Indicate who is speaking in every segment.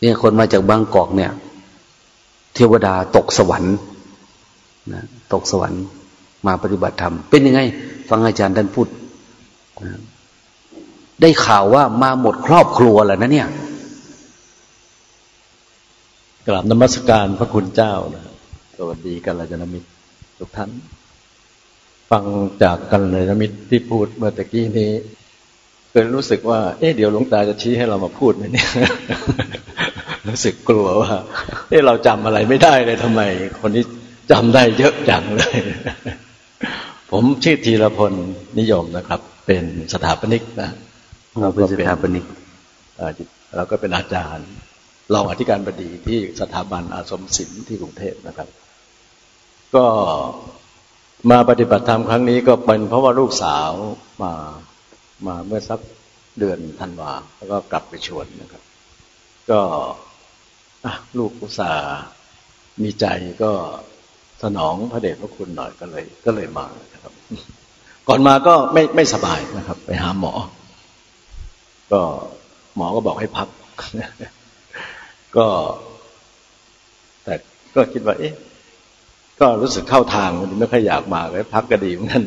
Speaker 1: เนี่ยคนมาจากบางกอกเนี่ย เทวดาตกสวรรค์นะตกสวรรค์มาปฏิบัติธรรม เป็นยังไง ฟังอาจารย์ท่านพูดนะได้ข่าวว่ามาหมดครอบครัวแล้วนะเนี่ย
Speaker 2: กราบนมัสการพระคุณเจ้านะสวัสดีกัลยาณมิตรทุกท่าน ฟังจากกัลยาณมิตรที่พูดเมื่อตะกี้นี้ เคยรู้สึกว่า เอ๊ะเดี๋ยวหลวงตาจะชี้ให้เรามาพูดไหมเนี่ย รู้สึกกลัวว่า เอ๊ะเราจำอะไรไม่ได้เลยทำไม คนนี้จำได้เยอะจังเลย ผมชื่อธีรพลนิยมนะครับ เป็นสถาปนิกนะ
Speaker 1: เราเป็นสถาปนิก
Speaker 2: เราก็เป็นอาจารย์รองอธิการบดีที่สถาบันอาสมศิลป์ที่กรุงเทพนะครับ ก็มาปฏิบัติธรรมครั้งนี้ก็เป็นเพราะว่าลูกสาวมา มาเมื่อสักเดือนธันวาแล้วก็กลับไปชวนนะครับ ก็ลูกอุตส่าห์มีใจก็สนองพระเดชพระคุณหน่อยก็เลย ก็เลยมาครับ ก่อนมาก็ไม่ไม่สบายนะครับ ไปหาหมอ ก็หมอก็บอกให้พัก ก็ แต่ก็คิดว่า เอ๊ะ ก็รู้สึกเข้าทางมันไม่ค่อยอยากมาเลยพักก็ดีเหมือนกัน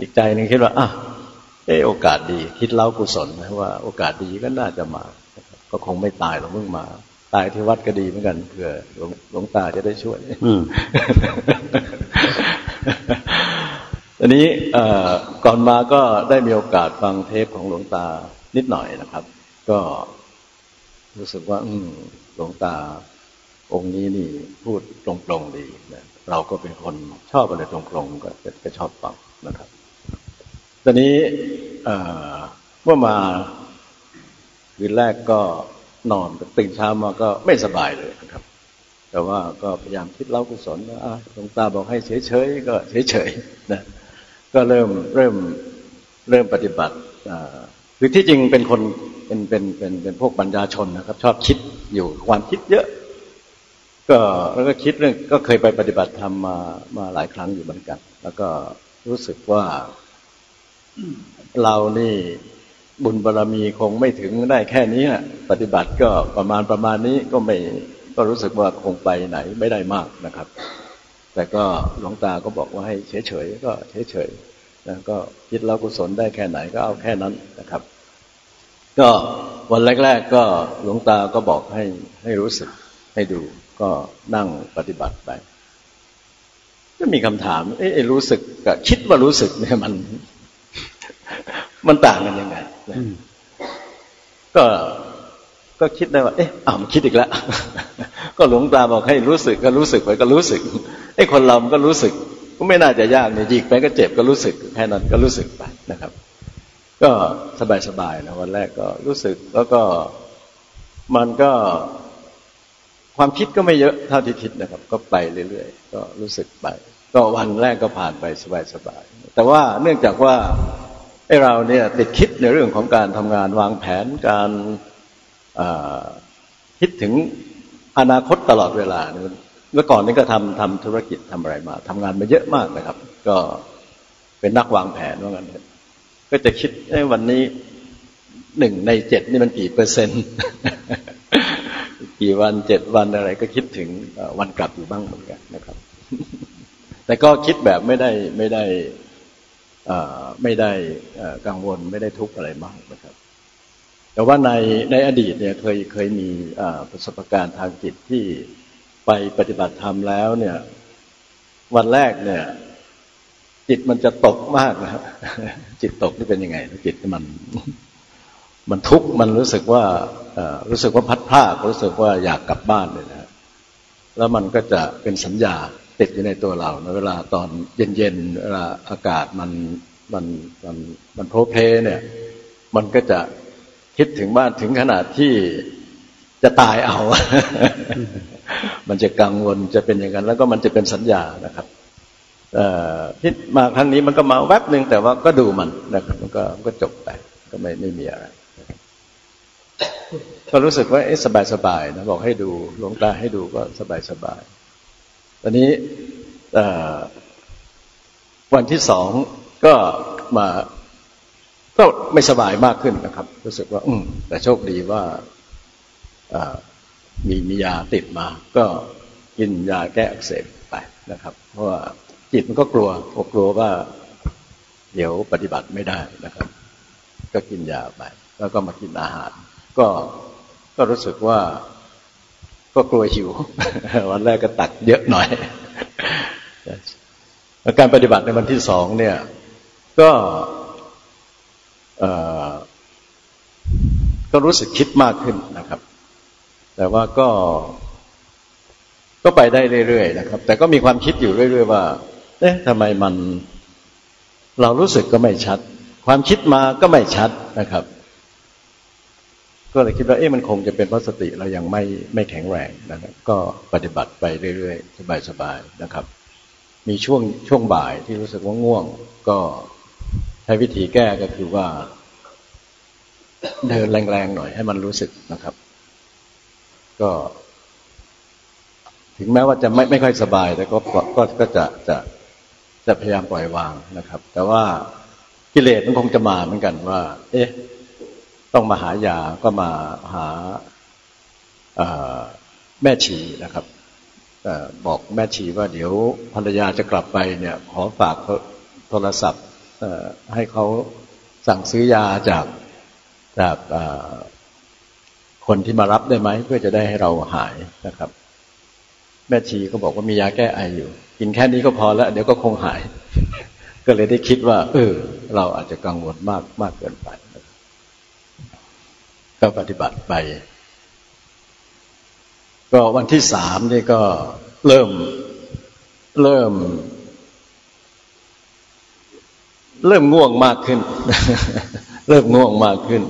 Speaker 2: อีกใจหนึ่งคิดว่าอะเออโอกาสดี คิดเล่ากุศลนะว่า โอกาสดีก็น่าจะมา ก็คงไม่ตายหรอกเพิ่งมา ตายที่วัดก็ดีเหมือนกันเผื่อหลวงตาจะได้ช่วยอันนี้ก่อนมาก็ได้มีโอกาสฟังเทปของหลวงตานิดหน่อยนะครับ ก็รู้สึกว่า อืหลวงตาองค์นี้นี่พูดตรงๆดีนะเราก็เป็นคนชอบอะไรตรงๆก็จะชอบฟังนะครับ ตอนนี้เมื่อมาคืนแรกก็นอนตื่นเช้ามาก็ไม่สบายเลยนะครับ แต่ว่าก็พยายามคิดเล่ากุศลว่าหลวงตาบอกให้เฉยๆก็เฉยๆนะก็เริ่มเริ่มเริ่มปฏิบัติคือที่จริงเป็นคนเป็นเป็นเป็นเป็นพวกปัญญาชนนะครับ ชอบคิดอยู่ความคิดเยอะ ก็แล้วก็คิดเรื่องก็เคยไปปฏิบัติธรรมมามาหลายครั้งอยู่เหมือนกัน แล้วก็รู้สึกว่า เรานี่บุญบารรมีคงไม่ถึงได้แค่นี้ะปฏิบัติก็ประมาณประมาณนี้ก็ไม่ก็รู้สึกว่าคงไปไหนไม่ได้มากนะครับ แต่ก็หลวงตาก็บอกว่าให้เฉยๆก็เฉยๆนะก็คิดเรากุศลได้แค่ไหนก็เอาแค่นั้นนะครับ ก็วันแรก ๆ ก็หลวงตาก็บอกให้ให้รู้สึกให้ดู ก็นั่งปฏิบัติไปก็มีคำถาม เอ๊ะรู้สึกกับคิดว่ารู้สึกเนี่ยมัน มันต่างกันยังไงก็ก็คิดได้ว่า เอ๊ะอ้าวมันคิดอีกแล้ว ก็หลวงตาบอกให้รู้สึกก็รู้สึกไปก็รู้สึกไอ้คนเรามันก็รู้สึก ก็ไม่น่าจะยากเนี่ยยิกไปก็เจ็บก็รู้สึกแค่นั้นก็รู้สึกไปนะครับ ก็สบายๆนะวันแรกก็รู้สึกแล้วก็มันก็ความคิดก็ไม่เยอะเท่าที่คิดนะครับ ก็ไปเรื่อยๆก็รู้สึกไป ก็วันแรกก็ผ่านไปสบายๆแต่ว่าเนื่องจากว่า ไอ้เราเนี่ยติดคิดในเรื่องของการทำงานวางแผนการคิดถึงอนาคตตลอดเวลาเมื่อก่อนนี้ก็ทำทำธุรกิจทำอะไรมาทำงานมาเยอะมากนะครับ ก็เป็นนักวางแผนว่างั้นก็จะคิดวันนี้หนึ่งในเจ็ดนี่มันกี่เปอร์เซ็นต์กี่วันเจ็ดวันอะไร ก็คิดถึงวันกลับอยู่บ้างเหมือนกันนะครับ แต่ก็คิดแบบไม่ได้ไม่ได้ ไม่ได้กังวลไม่ได้ทุกข์อะไรมากนะครับ แต่ว่าในในอดีตเนี่ยเคยเคยมีประสบการณ์ทางจิตที่ไปปฏิบัติธรรมแล้วเนี่ย วันแรกเนี่ย จิตมันจะตกมากนะจิตตกนี่เป็นยังไงจิตมัน มันทุกข์มันรู้สึกว่ารู้สึกว่าพัดพลาดรู้สึกว่าอยากกลับบ้านเลยนะ แล้วมันก็จะเป็นสัญญาติดอยู่ในตัวเราในเวลาตอนเย็นๆเวลาอากาศมันมันมันมันโพเพเนี่ย มันก็จะคิดถึงบ้านถึงขนาดที่จะตายเอา มันจะกังวลจะเป็นอย่างนั้น แล้วก็มันจะเป็นสัญญานะครับคิดมาครั้งนี้มันก็มาแวบหนึ่งแต่ว่าก็ดูมันนะครับ มันก็ก็จบไปก็ไม่ไม่มีอะไร ก็รู้สึกว่าเอ๊ะสบายสบายนะบอกให้ดูหลวงตาให้ดูก็สบายสบายตอนนี้วันที่สองก็มาก็ไม่สบายมากขึ้นนะครับ รู้สึกว่า อืมแต่โชคดีว่ามีมียาติดมา ก็กินยาแก้อักเสบไปนะครับ เพราะว่าจิตมันก็กลัวกลัวว่า เดี๋ยวปฏิบัติไม่ได้นะครับ ก็กินยาไป แล้วก็มากินอาหาร ก็ก็รู้สึกว่าก็กลัวหิว วันแรกก็ตักเยอะหน่อย การปฏิบัติในวันที่สองเนี่ย ก็ก็รู้สึกคิดมากขึ้นนะครับ แต่ว่าก็ ก็ไปได้เรื่อยๆนะครับ แต่ก็มีความคิดอยู่เรื่อย ๆ ว่า เอ๊ะทำไมมัน เรารู้สึกก็ไม่ชัด ความคิดมาก็ไม่ชัดนะครับ ก็เลยคิดว่าเอ๊ะมันคงจะเป็นเพราะสติเรายังไม่ไม่แข็งแรงนะครับก็ปฏิบัติไปเรื่อยๆสบายๆนะครับ มีช่วงช่วงบ่ายที่รู้สึกว่าง่วง ก็ใช้วิธีแก้ก็คือว่า เดินแรงๆหน่อยให้มันรู้สึกนะครับ ก็ ถึงแม้ว่าจะไม่ไม่ค่อยสบาย แต่ก็ก็ก็จะจะจะพยายามปล่อยวางนะครับ แต่ว่ากิเลสมันคงจะมาเหมือนกันว่า เอ๊ะ ต้องมาหายาก็มาหาแม่ชีนะครับบอกแม่ชีว่าเดี๋ยวภรรยาจะกลับไปเนี่ย ขอฝากโทรศัพท์ให้เขาสั่งซื้อยาจากจากคนที่มารับได้ไหมเพื่อจะได้ให้เราหายนะครับ แม่ชีก็บอกว่ามียาแก้ไออยู่ กินแค่นี้ก็พอแล้ว เดี๋ยวก็คงหาย ก็เลยได้คิดว่า เออ เราอาจจะกังวลมากมากเกินไป ก็ปฏิบัติไป ก็วันที่สามนี่ก็เริ่มเริ่ม เริ่มง่วงมากขึ้น เริ่มง่วงมากขึ้น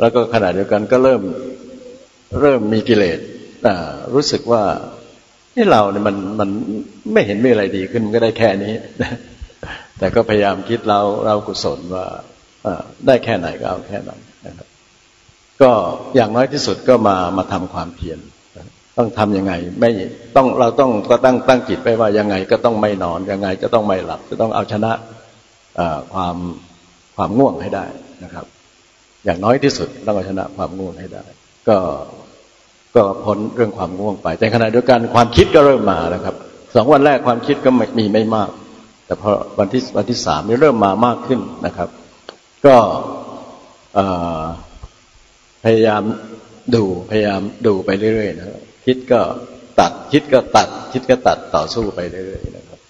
Speaker 2: แล้วก็ขณะเดียวกันก็เริ่มเริ่มมีกิเลสรู้สึกว่าที่เราเนี่ยมันมันไม่เห็นมีอะไรดีขึ้นมันก็ได้แค่นี้ แต่ก็พยายามคิดเราเรากุศลว่าได้แค่ไหนก็เอาแค่นั้นนะครับ ก็อย่างน้อยที่สุดก็มามาทำความเพียรต้องทํำยังไง ไม่ต้องเราต้องก็ตั้งตั้งจิตไปว่ายังไงก็ต้องไม่นอนยังไงจะต้องไม่หลับ จะต้องเอาชนะความความง่วงให้ได้นะครับ อย่างน้อยที่สุดต้องเอาชนะความง่วงให้ได้ ก็ก็พ้นเรื่องความง่วงไป แต่ขณะเดียวกันความคิดก็เริ่มมานะครับสองวันแรกความคิดก็มีไม่มาก แต่พอวันที่วันที่สามนี่เริ่มมามากขึ้นนะครับ ก็ พยายามดูพยายามดูไปเรื่อยๆนะครับคิดก็ตัดคิดก็ตัด คิดก็ตัดต่อสู้ไปเรื่อยๆนะครับ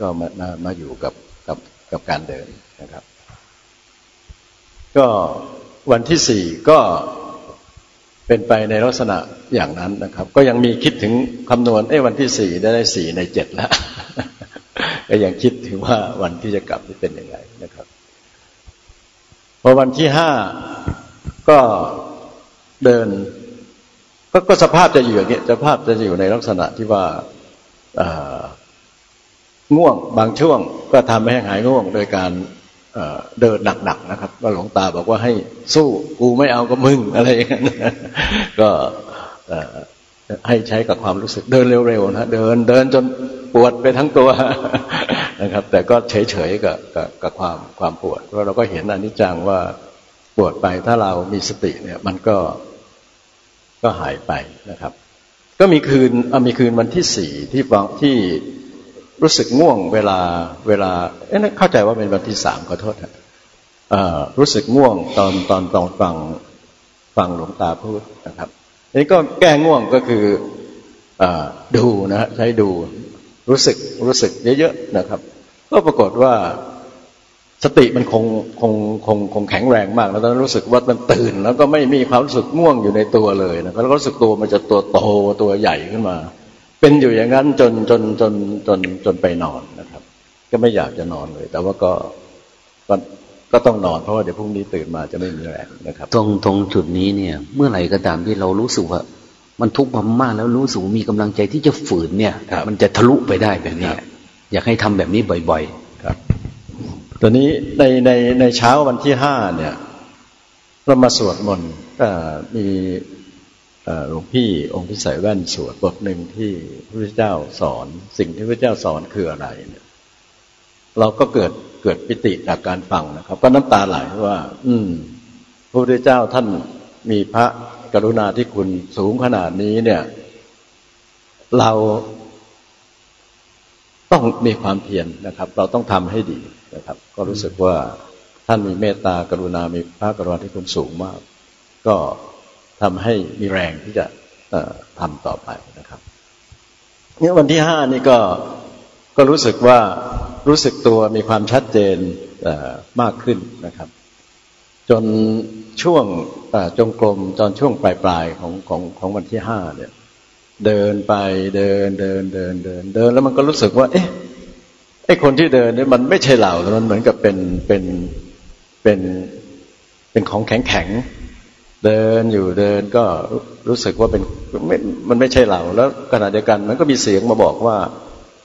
Speaker 2: ก็มามามาอยู่กับกับกับการเดินนะครับ ก็วันที่สี่ก็เป็นไปในลักษณะอย่างนั้นนะครับ ก็ยังมีคิดถึงคำนวณเอ้วันที่สี่ได้ได้สี่ในเจ็ดแล้วก็ยังคิดถึงว่าวันที่จะกลับจะเป็นยังไงนะครับ พอวันที่ห้าก็ เดินก็ก็สภาพจะอยู่อย่างนี้สภาพจะอยู่ในลักษณะที่ว่าง่วงบางช่วงก็ทำให้หายง่วงโดยการเดินหนักๆนะครับว่าหลวงตาบอกว่าให้สู้กูไม่เอาก็มึงอะไรอย่างนั้นก็ให้ใช้กับความรู้สึกเดินเร็วๆนะเดินเดินจนปวดไปทั้งตัวนะครับ แต่ก็เฉยๆกับกับความความปวดเพราะเราก็เห็นอนิจจังว่าปวดไปถ้าเรามีสติเนี่ย มันก็ ก็หายไปนะครับ ก็มีคืนมีคืนวันที่สี่ที่ฟังที่รู้สึกง่วงเวลาเวลาเอ๊ะเข้าใจว่าเป็นวันที่สามขอโทษนะรู้สึกง่วงตอนตอนตอนฟังฟังหลวงตาพูดนะครับนี้ก็แก้ง่วงก็คืออดูนะใช้ดูรู้สึกรู้สึกเยอะๆนะครับ ก็ปรากฏว่า สติมันคงคงคงคงแข็งแรงมาก แล้วตอนรู้สึกว่ามันตื่น แล้วก็ไม่มีความรู้สึกง่วงอยู่ในตัวเลยนะแล้วก็รู้สึกตัวมันจะตัวโตตัวใหญ่ขึ้นมา เป็นอยู่อย่างนั้นจนจนจนจนจนไปนอนนะครับ ก็ไม่อยากจะนอนเลย แต่ว่าก็ก็ก็ต้องนอนเพราะว่าเดี๋ยวพรุ่งนี้ตื่นมาจะไม่มีแรงนะครับ
Speaker 1: ตรงตรงจุดนี้เนี่ย เมื่อไหร่ก็ตามที่เรารู้สึกว่ามันทุกข์มากแล้วรู้สึกมีกำลังใจที่จะฝืนเนี่ย มันจะทะลุไปได้แบบนี้อยากให้ทำแบบนี้บ่อยๆครับ
Speaker 2: ตอนนี้ในในในเช้าวันที่ห้าเนี่ยเรามาสวดมนต์มีหลวงพี่องค์ที่ใส่แว่นสวดบทหนึ่งที่พระพุทธเจ้าสอน สิ่งที่พระเจ้าสอนคืออะไรเนี่ย เราก็เกิดเกิดปิติจากการฟังนะครับ ก็น้ำตาไหลว่า อืมพระพุทธเจ้าท่านมีพระกรุณาที่คุณสูงขนาดนี้เนี่ย เราต้องมีความเพียรนะครับ เราต้องทำให้ดี นะครับ ก็รู้สึกว่าท่านมีเมตตากรุณา มีพระกรุณาที่คุณสูงมาก ก็ทำให้มีแรงที่จะทำต่อไปนะครับเนี่ยวันที่ห้านี่ก็ก็รู้สึกว่ารู้สึกตัวมีความชัดเจนมากขึ้นนะครับ จนช่วงจงกรมตอนช่วงปลายปลายของของของวันที่ห้าเนี่ย เดินไปเดินเดินเดินเดินเดิน แล้วมันก็รู้สึกว่า เอ๊ะ ไอ้คนที่เดินเนี่ยมันไม่ใช่เราแต่มันเหมือนกับเป็นเป็นเป็นเป็นของแข็งแข็งเดินอยู่เดินก็รู้สึกว่าเป็นไม่มันไม่ใช่เราแล้วขณะเดียวกัน มันก็มีเสียงมาบอกว่า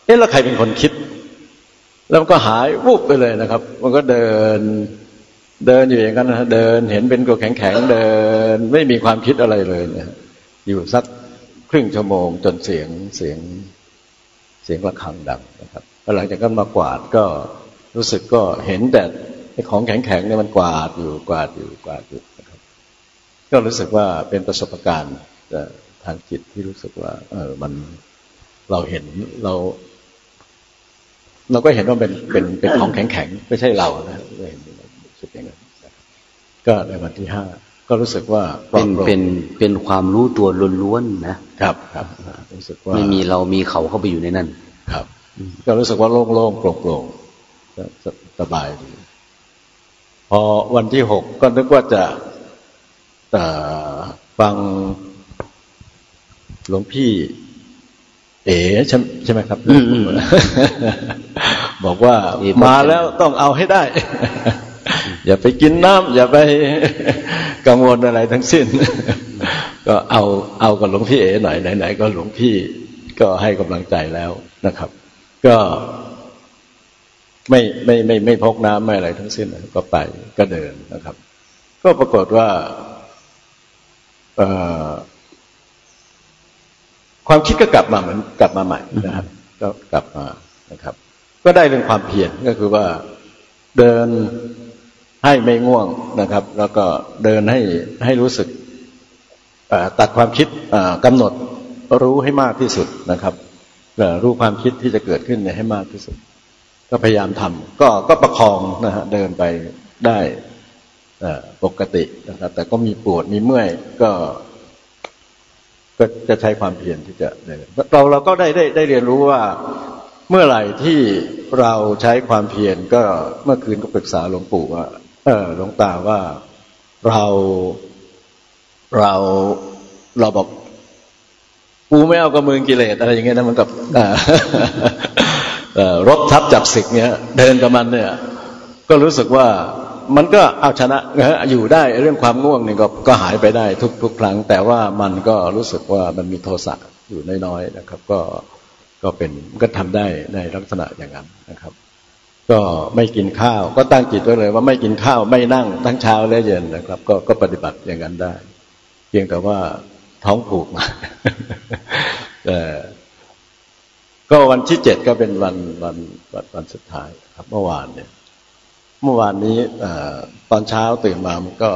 Speaker 2: เอ๊ะแล้วใครเป็นคนคิด แล้วมันก็หายวูบไปเลยนะครับ มันก็เดินเดินอยู่อย่างนั้นนะเดินเห็นเป็นตัวแข็งแข็งเดิน ไม่มีความคิดอะไรเลยเนี่ยอยู่สักครึ่งชั่วโมงจนเสียงเสียงเสียงระฆังดังนะครับ หลังจากนั้นมากวาดก็รู้สึกก็เห็นแต่ของแข็งๆเนี่ยมันกวาดอยู่กวาดอยู่กวาดอยู่นะครับ ก็รู้สึกว่าเป็นประสบการณ์ทางจิตที่รู้สึกว่า เออมันเราเห็นเรา เราก็เห็นว่าเป็นเป็นเป็นของแข็งๆไม่ใช่เรานะเห็นรู้สึกอย่างนั้นก็ในวันที่ห้าก็รู้สึกว่า
Speaker 1: เป็นเป็นเป็นความรู้ตัวล้วนๆนะครับ
Speaker 2: ครับ รู้สึกว่า
Speaker 1: ไม่มีเรามีเขาเข้าไปอยู่ในนั้น
Speaker 2: ครับ ก็รู้สึกว่าโล่งๆโปร่งๆสบายดีพอวันที่หกก็นึกว่าจะฟังหลวงพี่ เอ๋ใช่ไหมครับ บอกว่ามาแล้วต้องเอาให้ได้ อย่าไปกินน้ำอย่าไปกังวลอะไรทั้งสิ้น ก็เอาเอากับหลวงพี่เอ๋หน่อยไหนๆก็หลวงพี่ก็ให้กำลังใจแล้วนะครับ ก็ไม่ไม่ไม่ไม่พกน้ำไม่อะไรทั้งสิ้นก็ไปก็เดินนะครับ ก็ปรากฏว่าความคิดก็กลับมาเหมือนกลับมาใหม่นะครับ ก็กลับมานะครับ ก็ได้เรื่องความเพียรก็คือว่าเดินให้ไม่ง่วงนะครับ แล้วก็เดินให้ให้รู้สึกตัดความคิดกำหนดรู้ให้มากที่สุดนะครับ รู้ความคิดที่จะเกิดขึ้นให้มากที่สุด ก็พยายามทำก็ก็ประคองนะฮะเดินไปได้ปกตินะครับ แต่ก็มีปวดมีเมื่อยก็ก็จะใช้ความเพียรที่จะเดินเราเราก็ได้ได้ได้เรียนรู้ว่าเมื่อไหร่ที่เราใช้ความเพียรก็เมื่อคืนก็ปรึกษาหลวงปู่ว่า เออหลวงตาว่าเราเราเราบอก กูไม่เอากระมือกิเลสอะไรอย่างเงี้ยนะมันกับรบทับจับศึกเนี่ยเดินกับมันเนี่ย ก็รู้สึกว่ามันก็เอาชนะอยู่ได้เรื่องความง่วงเนี่ก็ก็หายไปได้ทุกทุกครั้ง แต่ว่ามันก็รู้สึกว่ามันมีโทสะอยู่น้อยๆนะครับ ก็ก็เป็นก็ทำได้ในลักษณะอย่างนั้นนะครับ ก็ไม่กินข้าว ก็ตั้งจิตไว้เลย ว่าไม่กินข้าวไม่นั่งทั้งเช้าและเย็นนะครับ ก็ก็ปฏิบัติอย่างนั้นได้ เพียงแต่ว่า ท้องผูกมาก็วันที่เจ็ดก็เป็นวันวันวันวันสุดท้ายครับ เมื่อวานเนี่ย เมื่อวานนี้อตอนเช้าตื่นมามันก็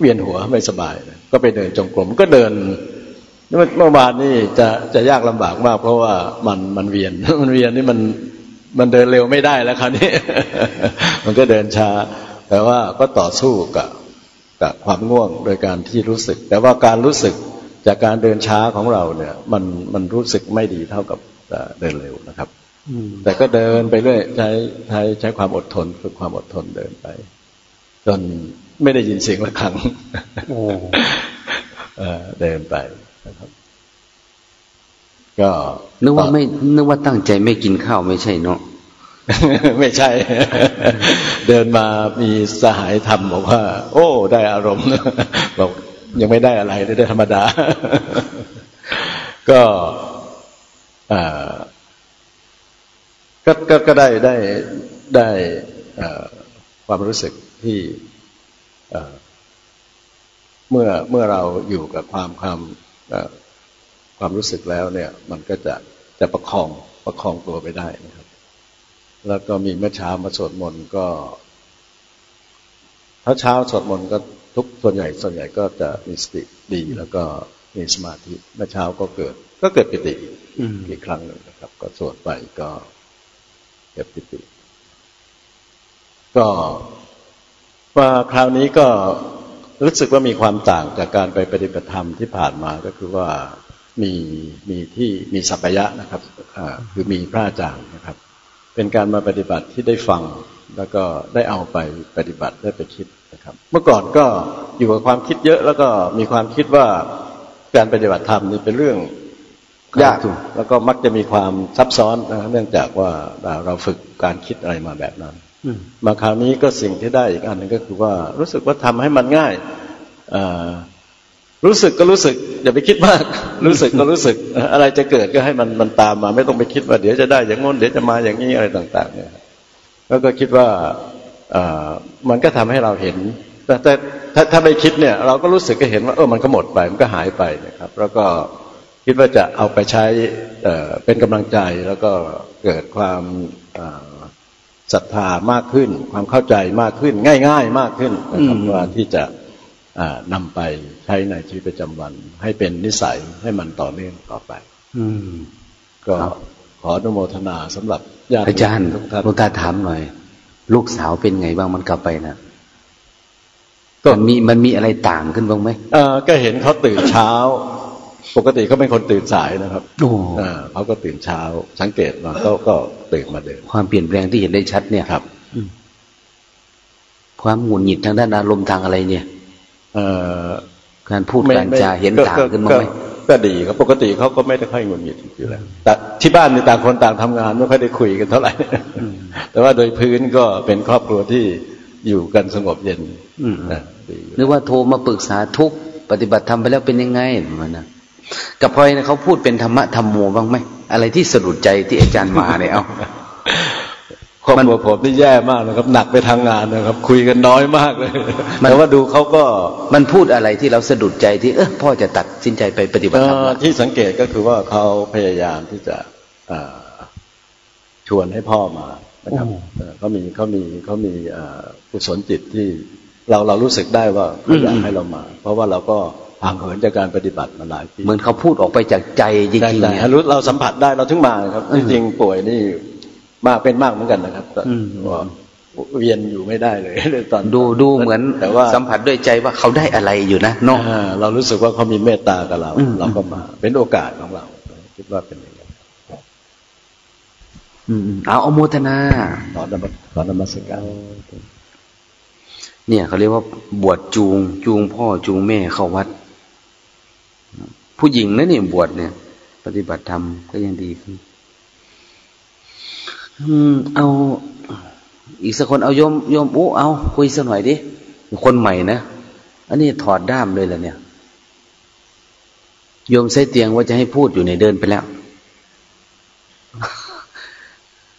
Speaker 2: เวียนหัวไม่สบายก็ไปเดินจงกรมก็เดินเมื่อวานนี้จะจะยากลำบากมาก เพราะว่ามันมันเวียนมันเวียนนี่มันมันเดินเร็วไม่ได้แล้วคราวนี้ มันก็เดินช้า แต่ว่าก็ต่อสู้กับกับความง่วงโดยการที่รู้สึก แต่ว่าการรู้สึก จากการเดินช้าของเราเนี่ย มันมันรู้สึกไม่ดีเท่ากับเดินเร็วนะครับแต่ก็เดินไปเรื่อยใช้ใช้ใช้ความอดทนฝึกความอดทนเดินไป จนไม่ได้ยินเสียงะระฆังเดินไปนะครับ ก็
Speaker 1: นึกว่าไม่นึกว่าตั้งใจไม่กินข้าวไม่ใช่เนาะ
Speaker 2: ไม่ใช่ เดินมามีสหายธรรมบอกว่า โอ้ ได้อารมณ์บอก ยังไม่ได้อะไรได้ธรรมดา ก็ก็ก็ก็ได้ได้ได้ความรู้สึกที่เมื่อเมื่อเราอยู่กับความความความรู้สึกแล้วเนี่ย มันก็จะจะประคองประคองตัวไปได้นะครับ แล้วก็มีเมื่อเช้ามาสวดมนต์ก็ถ้าเช้าสวดมนต์ก็ ทุกส่วนใหญ่ส่วนใหญ่ก็จะมีสติดีแล้วก็มีสมาธิเมื่อเช้าก็เกิด ก็เกิดปิติอีกครั้งหนึ่งนะครับ ก็สวดไปก็เกิดปิติ ก็ว่าคราวนี้ก็รู้สึกว่ามีความต่างจากการไปปฏิบัติธรรมที่ผ่านมาก็คือว่ามีมีที่มีสัพยะนะครับคือมีพระอาจารย์นะครับ เป็นการมาปฏิบัติที่ได้ฟัง แล้วก็ได้เอาไปปฏิบัติได้ไปคิดนะครับ เมื่อก่อนก็อยู่กับความคิดเยอะ แล้วก็มีความคิดว่าการปฏิบัติธรรมนี่เป็นเรื่องยากแล้วก็มักจะมีความซับซ้อนนะเนื่องจากว่าเราฝึกการคิดอะไรมาแบบนั้นมาคราวนี้ก็สิ่งที่ได้อีกอันนึงก็คือว่ารู้สึกว่าทำให้มันง่ายรู้สึกก็รู้สึก อย่าไปคิดมาก รู้สึกก็รู้สึกอะไรจะเกิดก็ให้มันมันตามมา ไม่ต้องไปคิดว่าเดี๋ยวจะได้อย่างง้นเดี๋ยวจะมาอย่างนี้อะไรต่าง ๆ เนี่ย แล้วก็คิดว่ามันก็ทำให้เราเห็นแต่แต่ถ้าถ้าไม่คิดเนี่ย เราก็รู้สึกก็เห็นว่าเออมันก็หมดไปมันก็หายไปนะครับ แล้วก็คิดว่าจะเอาไปใช้เป็นกำลังใจแล้วก็เกิดความศรัทธามากขึ้น ความเข้าใจมากขึ้น ง่าย ๆ มากขึ้นนะครับว่าที่จะนำไปใช้ในชีวิตประจำวัน ให้เป็นนิสัยให้มันต่อเนื่องต่อไป
Speaker 1: อืม
Speaker 2: ก็ ขออนุโมทนาสำหรับญาติ
Speaker 1: อาจารย์หลวงตาถามหน่อย ลูกสาวเป็นไงบ้างมันกลับไปนะก็มีมันมีอะไรต่างขึ้นบ้างไหม
Speaker 2: เออก็เห็นเขาตื่นเช้า ปกติเขาเป็นคนตื่นสายนะครับ
Speaker 1: โอ้
Speaker 2: เขาก็ตื่นเช้า สังเกตมาก็ก็ตื่นมาเดิน
Speaker 1: ความเปลี่ยนแปลงที่เห็นได้ชัดเนี่ย
Speaker 2: ครับ
Speaker 1: ความหงุดหงิดทางด้านอารมณ์ทางอะไรเนี่ย การพูดการจาเห็นต่างขึ้นไหม
Speaker 2: ก็ดีครับปกติเขาก็ไม่ได้ค่อยงุนหงิดอยู่แล้วแต่ที่บ้านในต่างคนต่างทำงานไม่ค่อยได้คุยกันเท่าไหร่ แต่ว่าโดยพื้นก็เป็นครอบครัวที่อยู่กันสงบเย็น
Speaker 1: นึกว่าโทรมาปรึกษาทุกปฏิบัติธรรมไปแล้วเป็นยังไงมันนะกับพลอยเขาพูดเป็นธรรมะธรรมโมบ้างไหมอะไรที่สะดุดใจที่อาจารย์มาเนี่ยเอา
Speaker 2: ครอบครัวผมนี่แย่มากนะครับ หนักไปทางงานนะครับ คุยกันน้อยมากเลยแต่ว่าดูเขาก็
Speaker 1: มันพูดอะไรที่เราสะดุดใจที่เออพ่อจะตัดสินใจไปปฏิบัติธรรม
Speaker 2: ที่สังเกตก็คือว่าเขาพยายามที่จะชวนให้พ่อมานะครับเขามีเขามีเขามีกุศลจิตที่เราเรารู้สึกได้ว่าเขาอยากให้เรามา เพราะว่าเราก็ห่างเหินจากการปฏิบัติมาหลายปี
Speaker 1: เหมือนเขาพูดออกไปจากใจจริงๆ
Speaker 2: เนี่ยรู้เราสัมผัสได้เราถึงมาครับจริงๆป่วยนี่ มากเป็นมากเหมือนกันนะครับเวียนอยู่ไม่ได้เลยตอน
Speaker 1: ดูดูเหมือนแต่ว่าสัมผัสด้วยใจว่าเขาได้อะไรอยู่นะเนาะ
Speaker 2: เรารู้สึกว่าเขามีเมตตากับเรา เราก็มา เป็นโอกาสของเรา คิดว่าเป็นอย่างนี้
Speaker 1: เอาอโมทนา
Speaker 2: ตอนนมัสตอนนมัสการ
Speaker 1: เนี่ยเขาเรียกว่าบวชจูง จูงพ่อจูงแม่เข้าวัด ผู้หญิงนะเนี่ยบวชเนี่ย ปฏิบัติธรรมก็ยังดีขึ้น เอา อีกสักคนเอาโยมโยมอู้เอา คุยสักหน่อยดิคนใหม่นะอันนี้ถอดด้ามเลยล่ะเนี่ยโยมใส่เตียงว่าจะให้พูดอยู่ในเดินไปแล้ว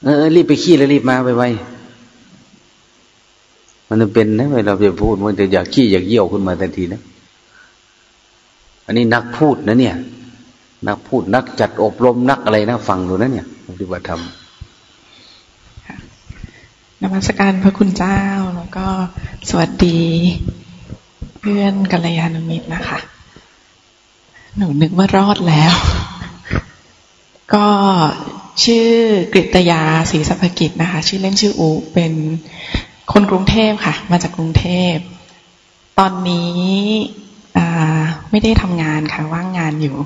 Speaker 1: เออรีบไปขี้แล้วรีบมาไปๆมันเป็นนะเวลาจะพูดมันจะอยากขี้อยากเยี่ยวขึ้นมาทันทีนะ อันนี้นักพูดนะเนี่ย นักพูดนักจัดอบรมนักอะไรนะฟังดูนะเนี่ยปฏิบัติธรรม
Speaker 3: นมัสการพระคุณเจ้าแล้วก็สวัสดีเพื่อนกัลยาณมิตรนะคะ หนูนึกว่ารอดแล้ว ก็ชื่อกฤตยาศรีสัพกิจนะคะ ชื่อเล่นชื่ออูเป็นคนกรุงเทพค่ะ มาจากกรุงเทพ ตอนนี้ไม่ได้ทำงานค่ะ ว่างงานอยู่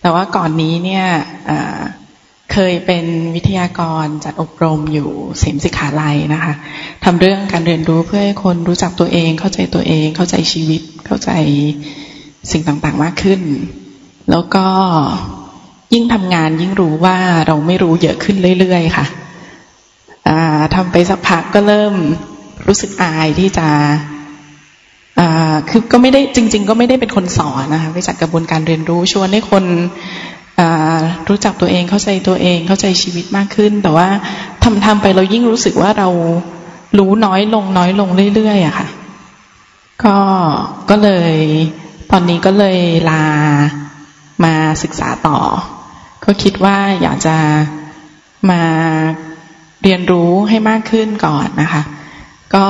Speaker 3: แต่ว่าก่อนนี้เนี่ย เคยเป็นวิทยากรจัดอบรมอยู่เสมสิขาลัยนะคะทำเรื่องการเรียนรู้เพื่อให้คนรู้จักตัวเอง เข้าใจตัวเอง เข้าใจชีวิต เข้าใจสิ่งต่างๆมากขึ้น แล้วก็ยิ่งทำงานยิ่งรู้ว่าเราไม่รู้เยอะขึ้นเรื่อยๆค่ะทำไปสักพักก็เริ่มรู้สึกอายที่จะคือก็ไม่ได้จริง ๆ ก็ไม่ได้เป็นคนสอนนะคะไปจัดกระบวนการเรียนรู้ชวนให้คน รู้จักตัวเองเข้าใจตัวเองเข้าใจชีวิตมากขึ้น แต่ว่าทำทำไปเรายิ่งรู้สึกว่าเรารู้น้อยลงน้อยลงเรื่อยๆอะค่ะ ก็ก็เลย ตอนนี้ก็เลยลามาศึกษาต่อ ก็คิดว่าอยากจะมาเรียนรู้ให้มากขึ้นก่อนนะคะ ก็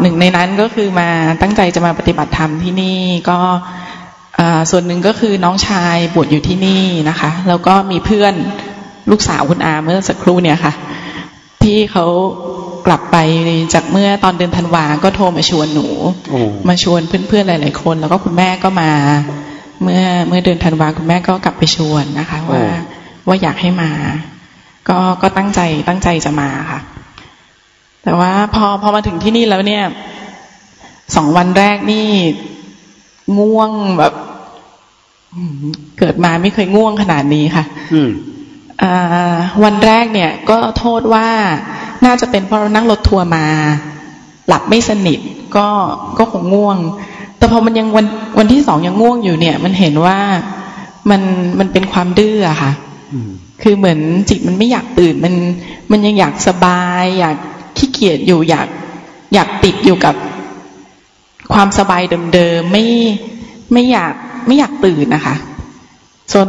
Speaker 3: หนึ่งในนั้นก็คือมาตั้งใจจะมาปฏิบัติธรรมที่นี่ก็ ส่วนหนึ่งก็คือน้องชายบวชอยู่ที่นี่นะคะ แล้วก็มีเพื่อนลูกสาวคุณอาเมื่อสักครู่เนี่ยค่ะ ที่เขากลับไปจากเมื่อตอนเดือนธันวาก็โทรมาชวนหนู มาชวนเพื่อนๆหลาย ๆ คน แล้วก็คุณแม่ก็มา เมื่อเมื่อเดือนธันวาคุณแม่ก็กลับไปชวนนะคะ ว่าว่าอยากให้มา ก็ก็ตั้งใจตั้งใจจะมาค่ะ แต่ว่าพอพอมาถึงที่นี่แล้วเนี่ยสองวันแรกนี่ ง่วงแบบเกิดมาไม่เคยง่วงขนาดนี้ค่ะวันแรกเนี่ย ก็โทษว่าน่าจะเป็นเพราะเรานั่งรถทัวร์มา หลับไม่สนิทก็ก็คงง่วง แต่พอมันยังวันวันที่สองยังง่วงอยู่เนี่ย มันเห็นว่ามันมันเป็นความดื้อค่ะคือเหมือนจิตมันไม่อยากตื่นมันมันยังอยากสบาย อยากขี้เกียจอยู่อยาก อยากติดอยู่กับ ความสบายเดิมๆไม่ไม่อยากไม่อยากตื่นนะคะ จน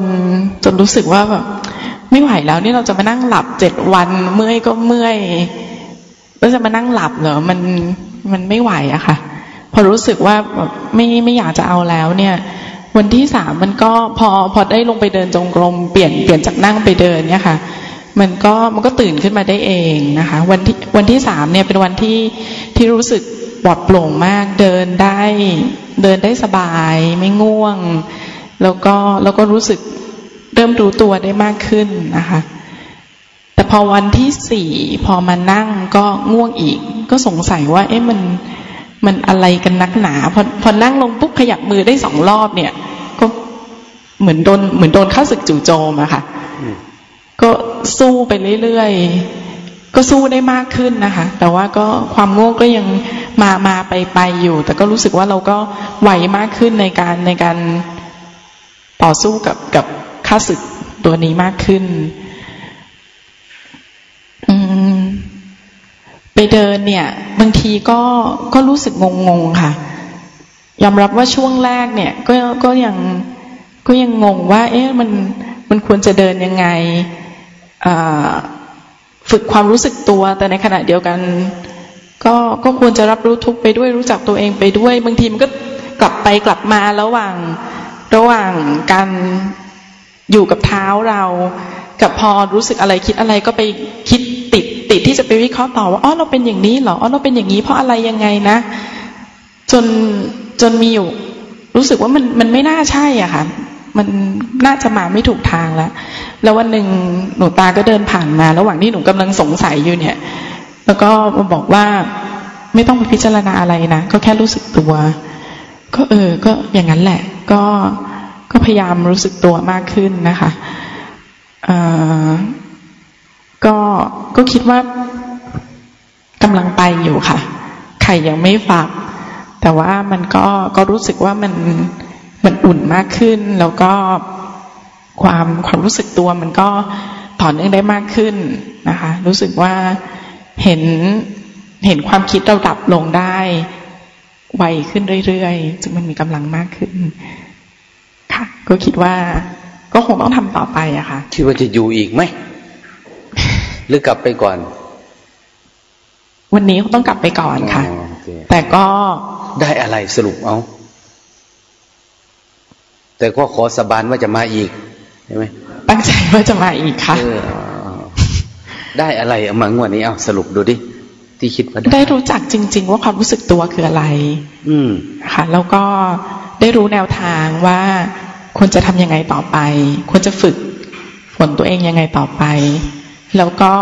Speaker 3: จนรู้สึกว่าแบบไม่ไหวแล้วนี่เราจะมานั่งหลับเจ็ดวันเมื่อยก็เมื่อยแล้วจะมานั่งหลับเหรอมันมันไม่ไหวอะค่ะ พอรู้สึกว่าแบบไม่ไม่อยากจะเอาแล้ว เนี่ย วันที่สามมันก็พอพอได้ลงไปเดินจงกรมเปลี่ยนเปลี่ยนจากนั่งไปเดินเนี่ยค่ะมันก็มันก็ตื่นขึ้นมาได้เองนะคะ วันที่วันที่สามเนี่ยเป็นวันที่ที่รู้สึก ปลอดโปร่งมากเดินได้เดินได้สบายไม่ง่วง แล้วก็แล้วก็รู้สึกเริ่มรู้ตัวได้มากขึ้นนะคะ แต่พอวันที่สี่พอมานั่งก็ง่วงอีก ก็สงสัยว่า เอ๊ะมันมันอะไรกันนักหนาพอพอนั่งลงปุ๊บขยับมือได้สองรอบเนี่ย ก็เหมือนโดนเหมือนโดนข้าศึกจู่โจมอะค่ะก็สู้ไปเรื่อยๆ ก็สู้ได้มากขึ้นนะคะ แต่ว่าก็ความโง่ก็ยังมามาไปไปอยู่ แต่ก็รู้สึกว่าเราก็ไหวมากขึ้นในการในการต่อสู้กับกับข้าศึกตัวนี้มากขึ้นไปเดินเนี่ย บางทีก็ก็รู้สึกงงๆค่ะ ยอมรับว่าช่วงแรกเนี่ย ก็ก็ยังก็ยังงงว่า เอ๊ะมันมันควรจะเดินยังไงอ่า ฝึกความรู้สึกตัว แต่ในขณะเดียวกัน ก็ก็ควรจะรับรู้ทุกไปด้วยรู้จักตัวเองไปด้วย บางทีมันก็กลับไปกลับมาระหว่างระหว่างการอยู่กับเท้าเรา กับพอรู้สึกอะไรคิดอะไรก็ไปคิดติดติดที่จะไปวิเคราะห์ต่อว่าอ๋อเราเป็นอย่างนี้เหรออ๋อเราเป็นอย่างนี้ เพราะอะไรยังไงนะ จนจนมีอยู่ รู้สึกว่ามันมันไม่น่าใช่อะค่ะ มันน่าจะมาไม่ถูกทางแล้ว แล้ววันหนึ่งหนูตาก็เดินผ่านมา ระหว่างที่หนูกำลังสงสัยอยู่เนี่ย แล้วก็มาบอกว่าไม่ต้องไปพิจารณาอะไรนะ ก็แค่รู้สึกตัว ก็เออ ก็อย่างนั้นแหละ ก็ก็พยายามรู้สึกตัวมากขึ้นนะคะเออก็ก็คิดว่ากำลังไปอยู่ค่ะ ไข่ยังไม่ฝัก แต่ว่ามันก็ก็รู้สึกว่ามัน มันอุ่นมากขึ้น แล้วก็ความความรู้สึกตัวมันก็ต่อเนื่องได้มากขึ้นนะคะ รู้สึกว่าเห็นเห็นความคิดเราดับลงได้ไวขึ้นเรื่อยๆจึงมันมีกำลังมากขึ้น ค่ะ ก็คิดว่าก็คงต้องทำต่อไปอะค่ะ
Speaker 1: คิดว่าจะอยู่อีกไหมหรือกลับไปก่อน
Speaker 3: วันนี้เขาต้องกลับไปก่อนค่ะ แต่ก็
Speaker 1: ได้อะไรสรุปเอา แต่ก็ขอสบานว่าจะมาอีกใช่ไหม
Speaker 3: ตั้งใจว่าจะมาอีกค่ะ
Speaker 1: ได้อะไรเอามางวดนี้เอาสรุปดูดิที่คิดว่า
Speaker 3: ได้รู้จักจริง ๆ ว่าความรู้สึกตัวคืออะไร
Speaker 1: อืม
Speaker 3: ค่ะ แล้วก็ได้รู้แนวทางว่าควรจะทำยังไงต่อไป ควรจะฝึกฝนตัวเองยังไงต่อไป แล้วก็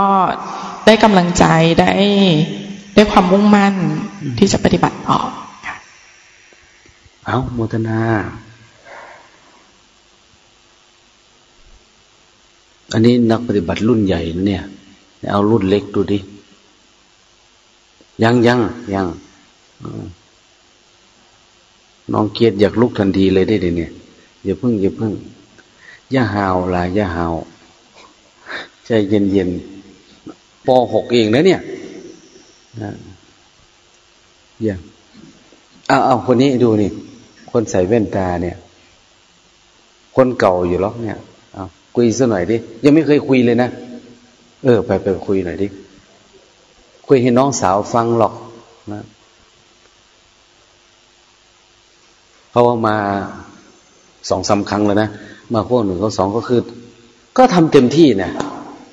Speaker 3: ได้กำลังใจได้ได้ความมุ่งมั่นที่จะปฏิบัติต่อค่ะ
Speaker 1: เอาโมทนา อันนี้นักปฏิบัติรุ่นใหญ่เนี่ย เอารุ่นเล็กดูดิ ยังยังยังน้องเกียรติอยากลุกทันทีเลยได้เดี๋ยวนี้อย่าพึ่งอย่าพึ่งอย่าหาวล่ะอย่าหาวใจเย็นเย็นปหกเองนะเนี่ยอย่าเอาเอาคนนี้ดูนี่ คนใส่แว่นตาเนี่ย คนเก่าอยู่หรอกเนี่ย คุยสักหน่อยดิยังไม่เคยคุยเลยนะเออ ไปไปคุยหน่อยดิคุยให้น้องสาวฟังหรอกนะเขาว่ามาสองสาครั้งแล้วนะมาพวกหนึ่งเขาสองก็คือ ก็ทำเต็มที่นะ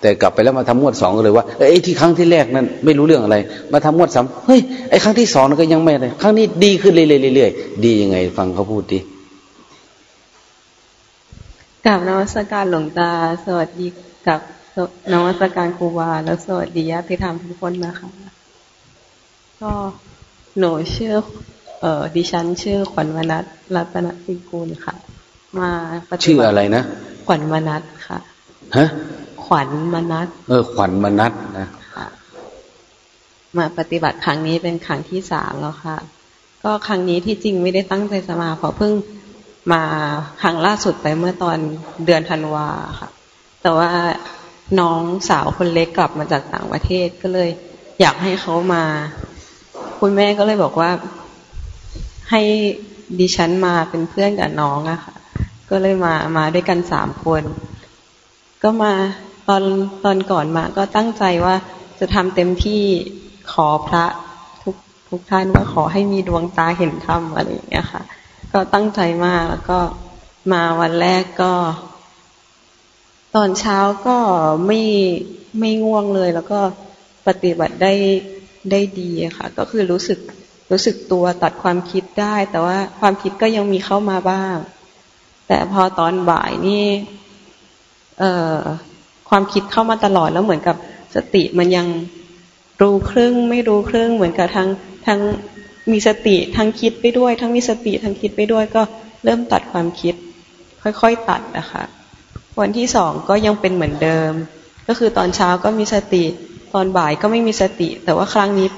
Speaker 1: แต่กลับไปแล้วมาทำงวดสองก็เลยว่าเอ้ยที่ครั้งที่แรกนั้นไม่รู้เรื่องอะไร มาทำงวดสามเฮ้ยไอ้ครั้งที่สองนั้นก็ยังไม่เลยครั้งนี้ดีขึ้นเรื่อยๆดียังไง ฟังเขาพูดดิ
Speaker 4: กลับนวัตการหลวงตา สวัสดีกับนวัตการครูบาแล้วสวัสดีญาติธรรมทุกคนนะคะ ก็หนูชื่อ เอ่อดิฉันชื่อขวัญวนัทรัตนสิกูลค่ะ มา
Speaker 1: ชื่ออะไรนะ
Speaker 4: ขวัญมนัทค่ะ
Speaker 1: ฮะ
Speaker 4: ขวัญมนัท
Speaker 1: เออ ขวัญมนัทนะ
Speaker 4: ค่ะ มาปฏิบัติครั้งนี้เป็นครั้งที่สามแล้วค่ะ ก็ครั้งนี้ที่จริงไม่ได้ตั้งใจสมาเพราะเพิ่ง มาครั้งล่าสุดไปเมื่อตอนเดือนธันวาค่ะ แต่ว่าน้องสาวคนเล็กกลับมาจากต่างประเทศก็เลย อยากให้เขามา คุณแม่ก็เลยบอกว่าให้ดิฉันมาเป็นเพื่อนกับน้องอะค่ะ ก็เลยมามาด้วยกันสามคน ก็มาตอนตอนก่อนมาก็ตั้งใจว่าจะทำเต็มที่ขอพระทุกทุกท่านว่าขอให้มีดวงตาเห็นธรรมอะไรอย่างเงี้ยค่ะ ก็ตั้งใจมากแล้วก็มาวันแรกก็ ตอนเช้าก็ไม่ไม่ง่วงเลย แล้วก็ปฏิบัติได้ได้ดีค่ะ ก็คือรู้สึกรู้สึกตัวตัดความคิดได้ แต่ว่าความคิดก็ยังมีเข้ามาบ้าง แต่พอตอนบ่ายนี่เอ่อความคิดเข้ามาตลอดแล้วเหมือนกับสติมันยังรู้ครึ่งไม่รู้ครึ่งเหมือนกับทั้งทั้ง มีสติทั้งคิดไปด้วย ทั้งมีสติทั้งคิดไปด้วยก็เริ่มตัดความคิด ค่อยๆตัดนะคะวันที่สองก็ยังเป็นเหมือนเดิม ก็คือตอนเช้าก็มีสติตอนบ่ายก็ไม่มีสติ แต่ว่าครั้งนี้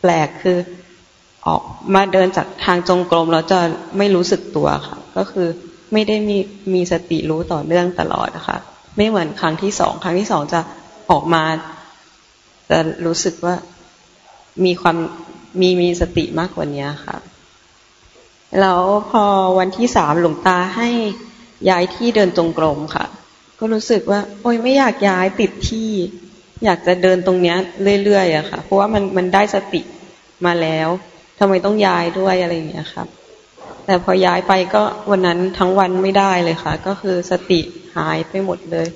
Speaker 4: แปลกคือออกมาเดินจากทางจงกรมเราจะไม่รู้สึกตัวค่ะ ก็คือไม่ได้มีมีสติรู้ต่อเนื่องตลอดนะคะ ไม่เหมือนครั้งที่สองครั้งที่สองจะออกมาจะรู้สึกว่ามีความ มีมีสติมากกว่านี้ค่ะ แล้วพอวันที่สามหลวงตาให้ย้ายที่เดินจงกรมค่ะ ก็รู้สึกว่า โอ้ยไม่อยากย้ายติดที่ อยากจะเดินตรงเนี้ยเรื่อยๆอะค่ะ เพราะว่ามันมันได้สติมาแล้วทำไมต้องย้ายด้วยอะไรอย่างเงี้ยครับ แต่พอย้ายไปก็วันนั้นทั้งวันไม่ได้เลยค่ะ ก็คือสติหายไปหมดเลย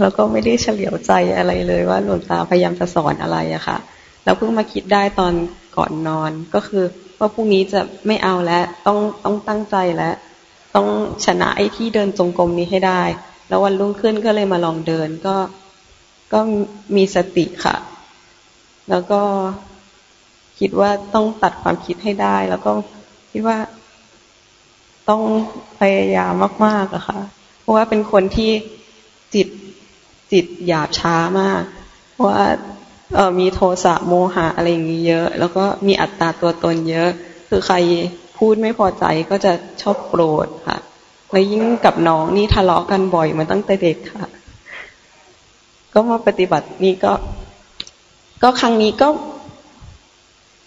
Speaker 4: แล้วก็ไม่ได้เฉลียวใจอะไรเลยว่าหลวงตาพยายามจะสอนอะไรอะค่ะ แล้วเพิ่งมาคิดได้ตอนก่อนนอน ก็คือว่าพรุ่งนี้จะไม่เอาแล้วต้องต้องตั้งใจแล้วต้องชนะไอ้ที่เดินจงกรมนี้ให้ได้ แล้ววันรุ่งขึ้นก็เลยมาลองเดินก็ก็มีสติค่ะ แล้วก็คิดว่าต้องตัดความคิดให้ได้ แล้วก็คิดว่าต้องพยายามมากๆอะค่ะ เพราะว่าเป็นคนที่จิตจิตหยาบช้ามาก เพราะว่า เออมีโทสะโมหะอะไรอย่างนี้เยอะ แล้วก็มีอัตตาตัวตนเยอะ คือใครพูดไม่พอใจก็จะชอบโกรธค่ะ แล้วยิ่งกับน้องนี่ทะเลาะกันบ่อยมาตั้งแต่เด็กค่ะ ก็มาปฏิบัตินี่ก็ ก็ครั้งนี้ก็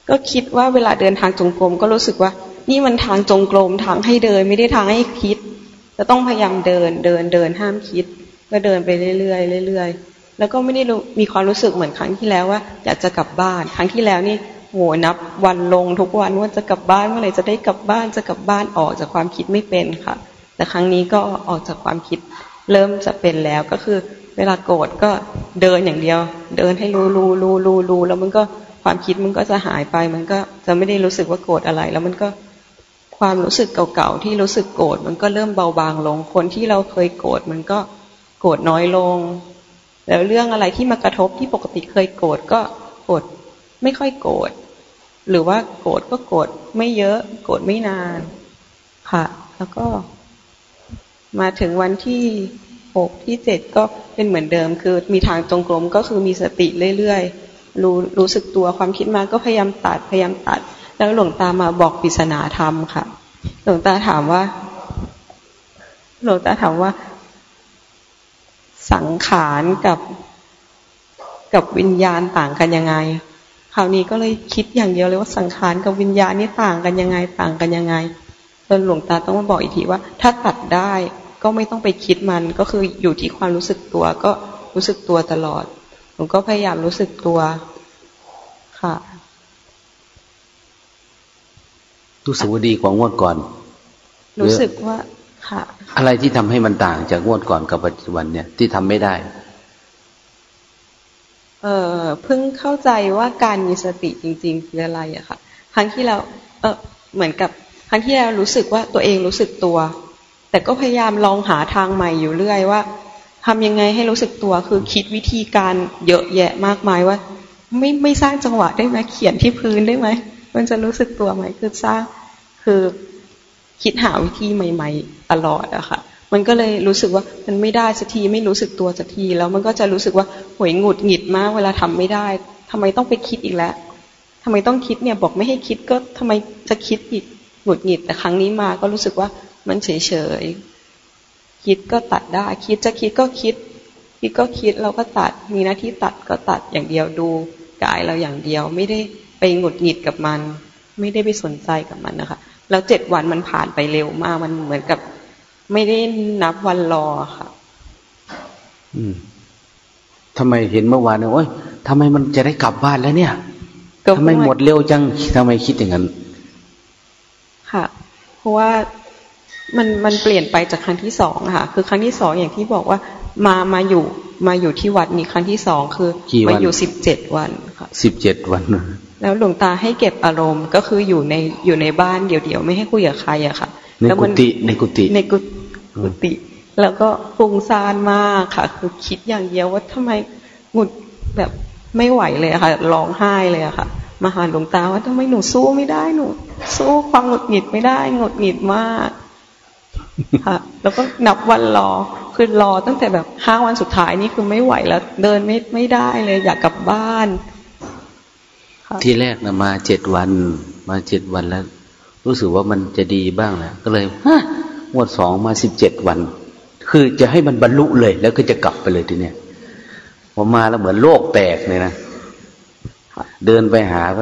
Speaker 4: ก็คิดว่าเวลาเดินทางจงกรมก็รู้สึกว่า นี่มันทางจงกรมทางให้เดินไม่ได้ทางให้คิดจะต้องพยายามเดินเดินเดินห้ามคิด ก็เดินไปเรื่อยๆเรื่อยๆ แล้วก็ไม่ได้มีความรู้สึกเหมือนครั้งที่แล้วว่าอยากจะกลับบ้าน ครั้งที่แล้วนี่โหนับวันลงทุกวันว่าจะกลับบ้านเมื่อไหร่จะได้กลับบ้านจะกลับบ้านออกจากความคิดไม่เป็นค่ะ แต่ครั้งนี้ก็ออกจากความคิดเริ่มจะเป็นแล้วก็คือ เวลาโกรธก็เดินอย่างเดียว เดินให้รู้รู้รู้รู้รู้แล้วมันก็ความคิดมันก็จะหายไป มันก็จะไม่ได้รู้สึกว่าโกรธอะไร แล้วมันก็ความรู้สึกเก่าๆที่รู้สึกโกรธมันก็เริ่มเบาบางลงคนที่เราเคยโกรธมันก็โกรธน้อยลง แล้วเรื่องอะไรที่มากระทบที่ปกติเคยโกรธก็โกรธไม่ค่อยโกรธหรือว่าโกรธก็โกรธไม่เยอะ โกรธไม่นานค่ะ แล้วก็ มาถึงวันที่หกที่เจ็ดก็เป็นเหมือนเดิม คือมีทางจงกรมก็คือมีสติเรื่อยๆรู้รู้สึกตัวความคิดมาก็พยายามตัดพยายามตัด แล้วหลวงตามาบอกปริศนาธรรมค่ะ หลวงตาถามว่า หลวงตาถามว่า สังขารกับกับวิญญาณต่างกันยังไง คราวนี้ก็เลยคิดอย่างเดียวเลยว่าสังขารกับวิญญาณนี่ต่างกันยังไง ต่างกันยังไงจนหลวงตาต้องมาบอกอีกทีว่า ถ้าตัดได้ก็ไม่ต้องไปคิดมันก็คืออยู่ที่ความรู้สึกตัวก็รู้สึกตัวตลอดหลนูก็พยายามรู้สึกตัวค่ะ
Speaker 1: รู้สึกว่าดีกว่างวดก่อน
Speaker 4: รู้สึกว่า ค่ะ
Speaker 1: อะไรที่ทำให้มันต่างจากงวดก่อนกับปัจจุบันเนี่ยที่ทำไม่ได้
Speaker 4: เออเพิ่งเข้าใจว่าการมีสติจริงๆคืออะไรอะค่ะ ครั้งที่เรา เออเหมือนกับครั้งที่เรารู้สึกว่าตัวเองรู้สึกตัว แต่ก็พยายามลองหาทางใหม่อยู่เรื่อยว่าทำยังไงให้รู้สึกตัวคือคิดวิธีการเยอะแยะมากมายว่า ไม่ไม่สร้างจังหวะได้ไหมเขียนที่พื้นได้ไหมมันจะรู้สึกตัวไหมคือสร้างคือ คิดหาวิธีใหม่ ๆ ตลอดอะค่ะ มันก็เลยรู้สึกว่ามันไม่ได้สักทีไม่รู้สึกตัวสักทีแล้วมันก็จะรู้สึกว่าหวยหงุดหงิดมากเวลาทำไม่ได้ทำไมต้องไปคิดอีกแล้วทำไมต้องคิดเนี่ยบอกไม่ให้คิดก็ทำไมจะคิดอีกหงุดหงิดแต่ครั้งนี้มาก็รู้สึกว่ามันเฉยๆคิดก็ตัดได้ คิดจะคิดก็คิด คิดก็คิดเราก็ตัด มีหน้าที่ตัดก็ตัดอย่างเดียวดูกายเราอย่างเดียว ไม่ได้ไปหงุดหงิดกับมัน ไม่ได้ไปสนใจกับมันนะคะ แล้วเจ็ดวันมันผ่านไปเร็วมากมันเหมือนกับ ไม่ได้นับวันรอค่ะ
Speaker 1: อืมทำไมเห็นเมื่อวานเนี่ยโอ้ยทำไมมันจะได้กลับบ้านแล้วเนี่ยทำไมหมดเร็วจังทำไมคิดอย่างนั้น
Speaker 4: ค่ะ เพราะว่ามันมันเปลี่ยนไปจากครั้งที่สองค่ะ คือครั้งที่สองอย่างที่บอกว่า มามาอยู่มาอยู่ที่วัดนี้ครั้งที่สองคือมาอยู่สิบเจ็ดวันค่ะ
Speaker 1: สิบเจ็ดวัน
Speaker 4: แล้วหลวงตาให้เก็บอารมณ์ก็คืออยู่ในอยู่ในบ้านเดี่ยวๆไม่ให้คุยกับใครอะค่ะ
Speaker 1: ในกุฏิในกุฏิ
Speaker 4: ในกุฏิแล้วก็ฟุ้งซ่านมากค่ะ คือคิดอย่างเดียวว่าทำไมหงุดแบบไม่ไหวเลยค่ะร้องไห้เลยอะค่ะมาหาหลวงตาว่าทำไมหนูสู้ไม่ได้หนู สู้ความหงุดหงิดไม่ได้หงุดหงิดมากค่ะ แล้วก็นับวันรอคือรอตั้งแต่แบบห้าวันสุดท้ายนี่คือไม่ไหวแล้ว เดินไม่ไม่ได้เลยอยากกลับบ้าน
Speaker 1: ที่แรกนะมาเจ็ดวัน มาเจ็ดวันแล้ว รู้สึกว่ามันจะดีบ้างนะก็เลยฮะงวดสองมาสิบเจ็ดวัน คือจะให้มันบรรลุเลย แล้วก็จะกลับไปเลยทีเนี้ยพอมาแล้วเหมือนโลกแตกเลยนะเดินไปหาก็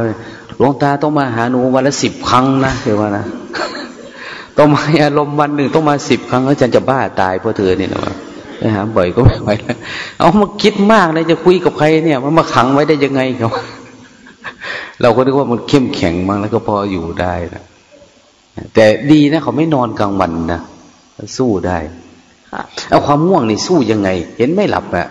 Speaker 1: หลวงตาต้องมาหาหนูวันละสิบครั้งนะเดี๋ยวว่านะต้องมาอารมณ์วันหนึ่งต้องมาสิบครั้งแล้วฉันจะบ้าตายเพราะเธอเนี่ยนะไปหาบ่อยก็ไม่ไหวแล้วเอามาคิดมากเลยจะคุยกับใครเนี่ยมันมาขังไว้ได้ยังไงครับ เราก็นึกว่ามันเข้มแข็งมากแล้วก็พออยู่ได้นะแต่ดีนะเขาไม่นอนกลางวันนะสู้ได้เอาความง่วงนี่สู้ยังไง เห็นไม่หลับอะ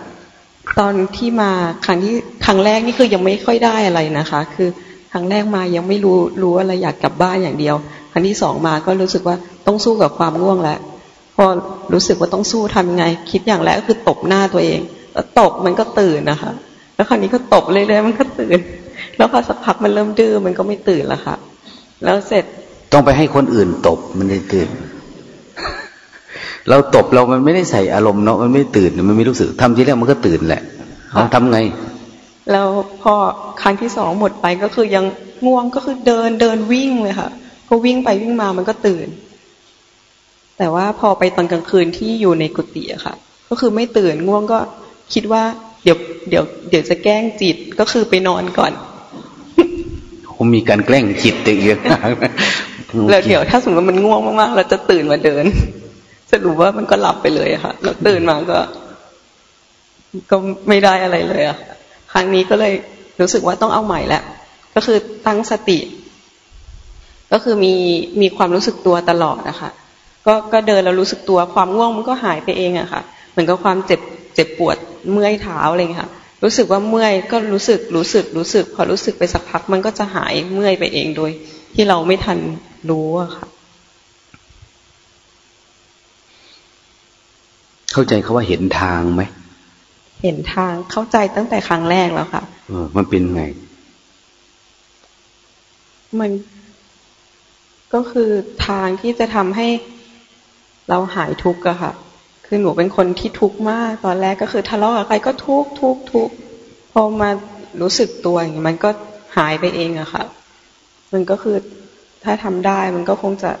Speaker 4: ตอนที่มาครั้งที่ครั้งแรกนี่คือยังไม่ค่อยได้อะไรนะคะ คือครั้งแรกมายังไม่รู้รู้อะไรอยากกลับบ้านอย่างเดียว ครั้งที่สองมาก็รู้สึกว่าต้องสู้กับความง่วงแล้วพอรู้สึกว่าต้องสู้ทำยังไง คิดอย่างแรกก็คือตบหน้าตัวเองแล้วตบมันก็ตื่นนะคะ แล้วคราวนี้ก็ตบเรื่อยๆมันก็ตื่น แล้วพอสักพักมันเริ่มดื้อมันก็ไม่ตื่นแล้วค่ะ แล้วเสร็จ
Speaker 1: ต้องไปให้คนอื่นตบมันได้ตื่น เราตบเรามันไม่ได้ใส่อารมณ์เนาะมันไม่ตื่นมันไม่รู้สึกทำทีแรกมันก็ตื่นแหละเขาทำไง
Speaker 4: แล้วพอครั้งที่สองหมดไปก็คือยังง่วงก็คือเดินเดินวิ่งเลยค่ะก็วิ่งไปวิ่งมามันก็ตื่น แต่ว่าพอไปตอนกลางคืนที่อยู่ในกุฏิอะค่ะ ก็คือไม่ตื่นง่วงก็คิดว่า เดี๋ยวเดี๋ยวเดี๋ยวจะแกล้งจิตก็คือไปนอนก่อน
Speaker 1: คงมีการแกล้งจิตตึเยอะ
Speaker 4: แล้วเดี๋ยวถ้าสมมติมันง่วงมากๆเราจะตื่นมาเดิน สรุปว่ามันก็หลับไปเลยค่ะแล้วตื่นมาก็ ก็ไม่ได้อะไรเลยอะครั้งนี้ก็เลยรู้สึกว่าต้องเอาใหม่แล้วก็คือตั้งสติ ก็คือมีมีความรู้สึกตัวตลอดนะคะ ก็ก็เดินแล้วรู้สึกตัวความง่วงมันก็หายไปเองอะค่ะ เหมือนกับความเจ็บ เจ็บปวดเมื่อยเท้าอะไรอย่างนี้ค่ะรู้สึกว่าเมื่อยก็รู้สึกรู้สึกรู้สึก พอรู้สึกไปสักพักมันก็จะหายเมื่อยไปเองโดย ที่เราไม่ทันรู้อะค่ะ
Speaker 1: เข้าใจเขาว่าเห็นทางไหม
Speaker 4: เห็นทางเข้าใจตั้งแต่ครั้งแรกแล้วค่ะ
Speaker 1: เออมันเป็นไง
Speaker 4: มันก็คือทางที่จะทำให้เราหายทุกข์อะค่ะ คือหนูเป็นคนที่ทุกข์มาก ตอนแรกก็คือทะเลาะกับใครก็ทุกข์ทุกข์ทุกข์พอมารู้สึกตัวอย่างนี้มันก็หายไปเองอะค่ะ มันก็คือถ้าทำได้มันก็คงจะ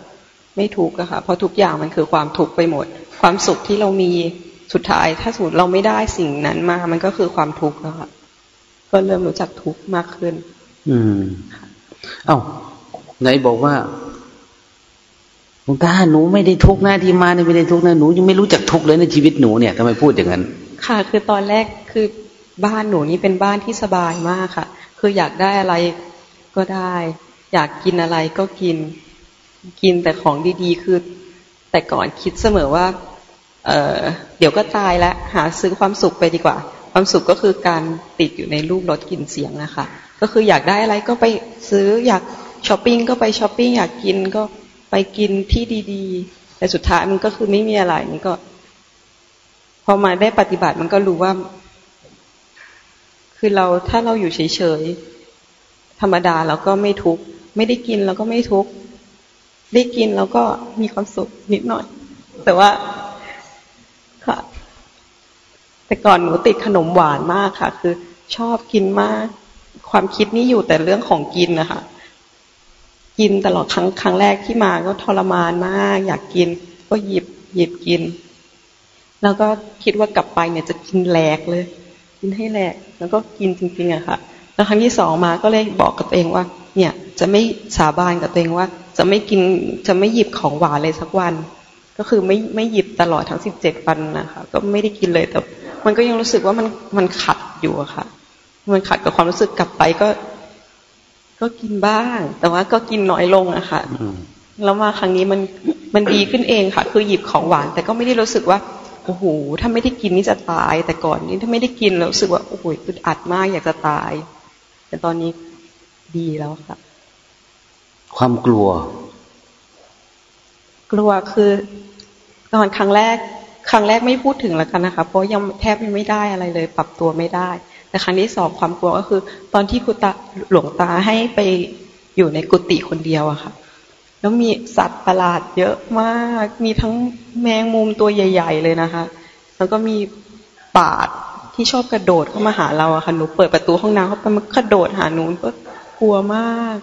Speaker 4: ไม่ทุกข์อะค่ะเพราะทุกอย่างมันคือความทุกข์ไปหมด ความสุขที่เรามีสุดท้าย ถ้าสูตรเราไม่ได้สิ่งนั้นมา มันก็คือความทุกข์แล้วค่ะก็เริ่มรู้จักทุกข์มากขึ้น
Speaker 1: อืม เอ้าไหนบอกว่า หลวงตาหนูไม่ได้ทุกข์นะที่มาเนี่ยไม่ได้ทุกข์นะหนูยังไม่รู้จักทุกข์เลยในชีวิตหนูเนี่ยทำไมพูดอย่างนั้น
Speaker 4: ค่ะ คือตอนแรกคือบ้านหนูนี่เป็นบ้านที่สบายมากค่ะ คืออยากได้อะไรก็ได้ อยากกินอะไรก็กินกินแต่ของดีๆ คือ แต่ก่อนคิดเสมอว่า เออเดี๋ยวก็ตายแล้วหาซื้อความสุขไปดีกว่า ความสุขก็คือการติดอยู่ในรูปรถกลิ่นเสียงนะคะก็คืออยากได้อะไรก็ไปซื้ออยากช้อปปิ้งก็ไปช้อปปิ้งอยากกินก็ ไปกินที่ดีๆ แต่สุดท้ายมันก็คือไม่มีอะไรมันก็ พอมาได้ปฏิบัติมันก็รู้ว่า คือเราถ้าเราอยู่เฉยๆธรรมดาเราก็ไม่ทุกข์ไม่ได้กินเราก็ไม่ทุกข์ได้กินเราก็มีความสุขนิดหน่อย แต่ว่าค่ะแต่ก่อนหนูติดขนมหวานมากค่ะ คือชอบกินมาก ความคิดนี่อยู่แต่เรื่องของกินนะคะ กินตลอดครั้งครั้งแรกที่มาก็ทรมานมาก อยากกิน ก็หยิบหยิบกิน แล้วก็คิดว่ากลับไปเนี่ยจะกินแหลกเลย กินให้แหลก แล้วก็กินจริงๆอะค่ะ แล้วครั้งที่สองมาก็เลยบอกกับตัวเองว่า เนี่ยจะไม่สาบานกับตัวเองว่า จะไม่กินจะไม่หยิบของหวานเลยสักวัน ก็คือไม่ไม่หยิบตลอดทั้งสิบเจ็ดวันนะคะก็ไม่ได้กินเลยแต่มันก็ยังรู้สึกว่ามันมันขัดอยู่อะค่ะ มันขัดกับความรู้สึกกลับไปก็ ก็กินบ้าง แต่ว่าก็กินน้อยลงอะค่ะแล้วมาครั้งนี้มันมันดีขึ้นเองค่ะ คือหยิบของหวาน แต่ก็ไม่ได้รู้สึกว่าโอ้โหถ้าไม่ได้กินนี่จะตาย แต่ก่อนนี้ถ้าไม่ได้กินแล้วรู้สึกว่าโอ้โหอึดอัดมากอยากจะตาย แต่ตอนนี้ดีแล้วค่ะ
Speaker 1: ความกลัว
Speaker 4: กลัวคือตอนครั้งแรก ครั้งแรกไม่พูดถึงแล้วกันนะคะ เพราะยังแทบยังไม่ได้อะไรเลย ปรับตัวไม่ได้ แต่ครั้งที่สองความกลัวก็คือ ตอนที่คุณตาหลวงตาให้ไปอยู่ในกุฏิคนเดียวอะค่ะ แล้วมีสัตว์ประหลาดเยอะมาก มีทั้งแมงมุมตัวใหญ่ ๆ เลยนะคะ แล้วก็มีปาดที่ชอบกระโดดเข้ามาหาเราอะค่ะหนูเปิดประตูห้องน้ำเขาไปมันกระโดดหาหนูก็กลัวมาก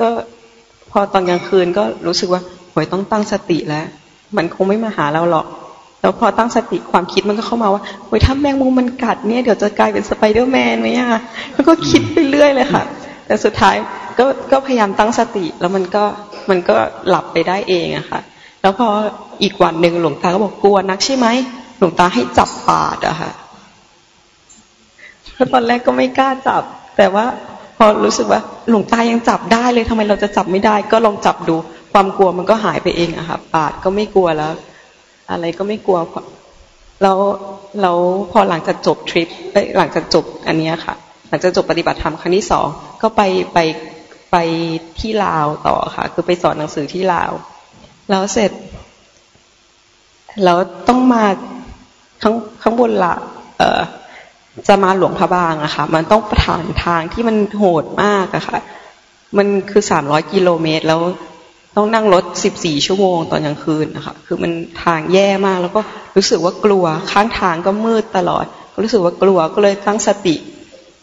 Speaker 4: ก็พอตอนกลางคืนก็รู้สึกว่าหวยต้องตั้งสติแล้ว มันคงไม่มาหาเราหรอก แล้วพอตั้งสติความคิดมันก็เข้ามาว่าโอ้ยถ้าแมงมุมมันกัดเนี่ยเดี๋ยวจะกลายเป็นสไปเดอร์แมนไหมอะแล้วก็คิดไปเรื่อยเลยค่ะ แต่สุดท้ายก็ก็พยายามตั้งสติแล้วมันก็มันก็หลับไปได้เองอะค่ะ แล้วพออีกวันหนึ่งหลวงตาก็บอกกลัวนักใช่ไหมหลวงตาให้จับปาดอะค่ะเพราะตอนแรกก็ไม่กล้าจับ แต่ว่าพอรู้สึกว่าหลวงตายังจับได้เลยทำไมเราจะจับไม่ได้ ก็ลองจับดูความกลัวมันก็หายไปเองอะค่ะปาดก็ไม่กลัวแล้ว อะไรก็ไม่กลัวแล้วแล้วพอหลังจากจบทริปหลังจากจบอันนี้ค่ะ หลังจากจบปฏิบัติธรรมครั้งที่สองก็ไปไปไปที่ลาวต่อค่ะ คือไปสอนหนังสือที่ลาว แล้วเสร็จแล้วต้องมาข้างข้างบนละเอ่อจะมาหลวงพระบางอะค่ะ มันต้องผ่านทางที่มันโหดมากอะค่ะ มันคือสามร้อยกิโลเมตร แล้ว ต้องนั่งรถสิบสี่ชั่วโมงตอนกลางคืนนะคะคือมันทางแย่มาก แล้วก็รู้สึกว่ากลัวข้างทางก็มืดตลอดก็รู้สึกว่ากลัวก็เลยตั้งสติ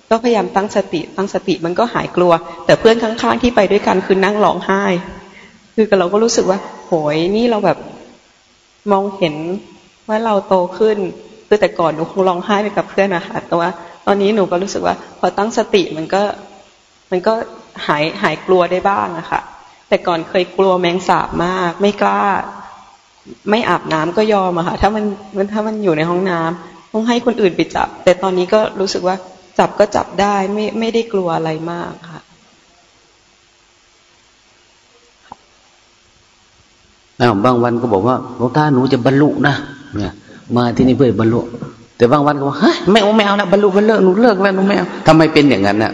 Speaker 4: ก็พยายามตั้งสติ ตั้งสติมันก็หายกลัว แต่เพื่อนข้างๆที่ไปด้วยกันคือนั่งร้องไห้ คือเราก็รู้สึกว่า โหยนี่เราแบบมองเห็นว่าเราโตขึ้นคือแต่ก่อนหนูคงร้องไห้ไปกับเพื่อนนะคะแต่ว่าตอนนี้หนูก็รู้สึกว่า พอตั้งสติมันก็มันก็หายหายกลัวได้บ้างอะคะ่ะ แต่ก่อนเคยกลัวแมงสาบมาก ไม่กล้า ไม่อาบน้ำก็ยอมอะค่ะ ถ้ามันมันถ้ามันอยู่ในห้องน้ำต้องให้คนอื่นไปจับ แต่ตอนนี้ก็รู้สึกว่าจับก็จับได้ไม่ไม่ได้กลัวอะไรมากค่ะ
Speaker 1: อ้าวบางวันก็บอกว่าหลวงตาหนูจะบรรลุนะเนี่ยมาที่นี่เพื่อบรรลุ แต่บางวันก็บอกเฮ้ยไม่เอาไม่เอาแล้วบรรลุบรรลุหนูเลิกแล้วหนูไม่เอาทำไมเป็นอย่างนั้นน่ะ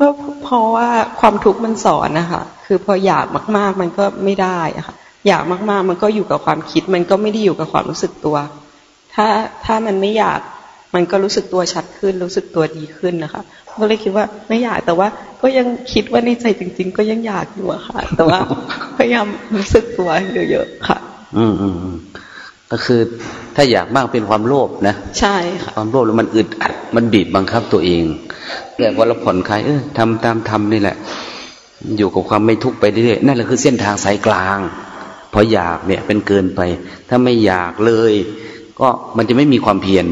Speaker 4: ก็เพราะว่าความทุกข์มันสอนนะคะคือพออยากมาก ๆ มันก็ไม่ได้อะค่ะอยากมากๆ มันก็อยู่กับความคิด มันก็ไม่ได้อยู่กับความรู้สึกตัว ถ้าถ้ามันไม่อยากมันก็รู้สึกตัวชัดขึ้น รู้สึกตัวดีขึ้นนะคะก็เลยคิดว่าไม่อยากแต่ว่า ก็ยังคิดว่าในใจจริง ๆ ก็ยังอยากอยู่อะค่ะ แต่ว่าพยายามรู้สึกตัวเยอะๆค่ะ
Speaker 1: อืมอืม ก็คือถ้าอยากมากเป็นความโลภนะ
Speaker 4: ใช่ค่ะ
Speaker 1: ความโลภแล้วมันอึดอัดมันบีบบังคับตัวเองแต่ว่าเราผ่อนคลายเออทำตามทำนี่แหละ อยู่กับความไม่ทุกข์ไปเรื่อยๆนั่นแหละคือเส้นทางสายกลางพออยากเนี่ยเป็นเกินไป ถ้าไม่อยากเลย ก็มันจะไม่มีความเพียร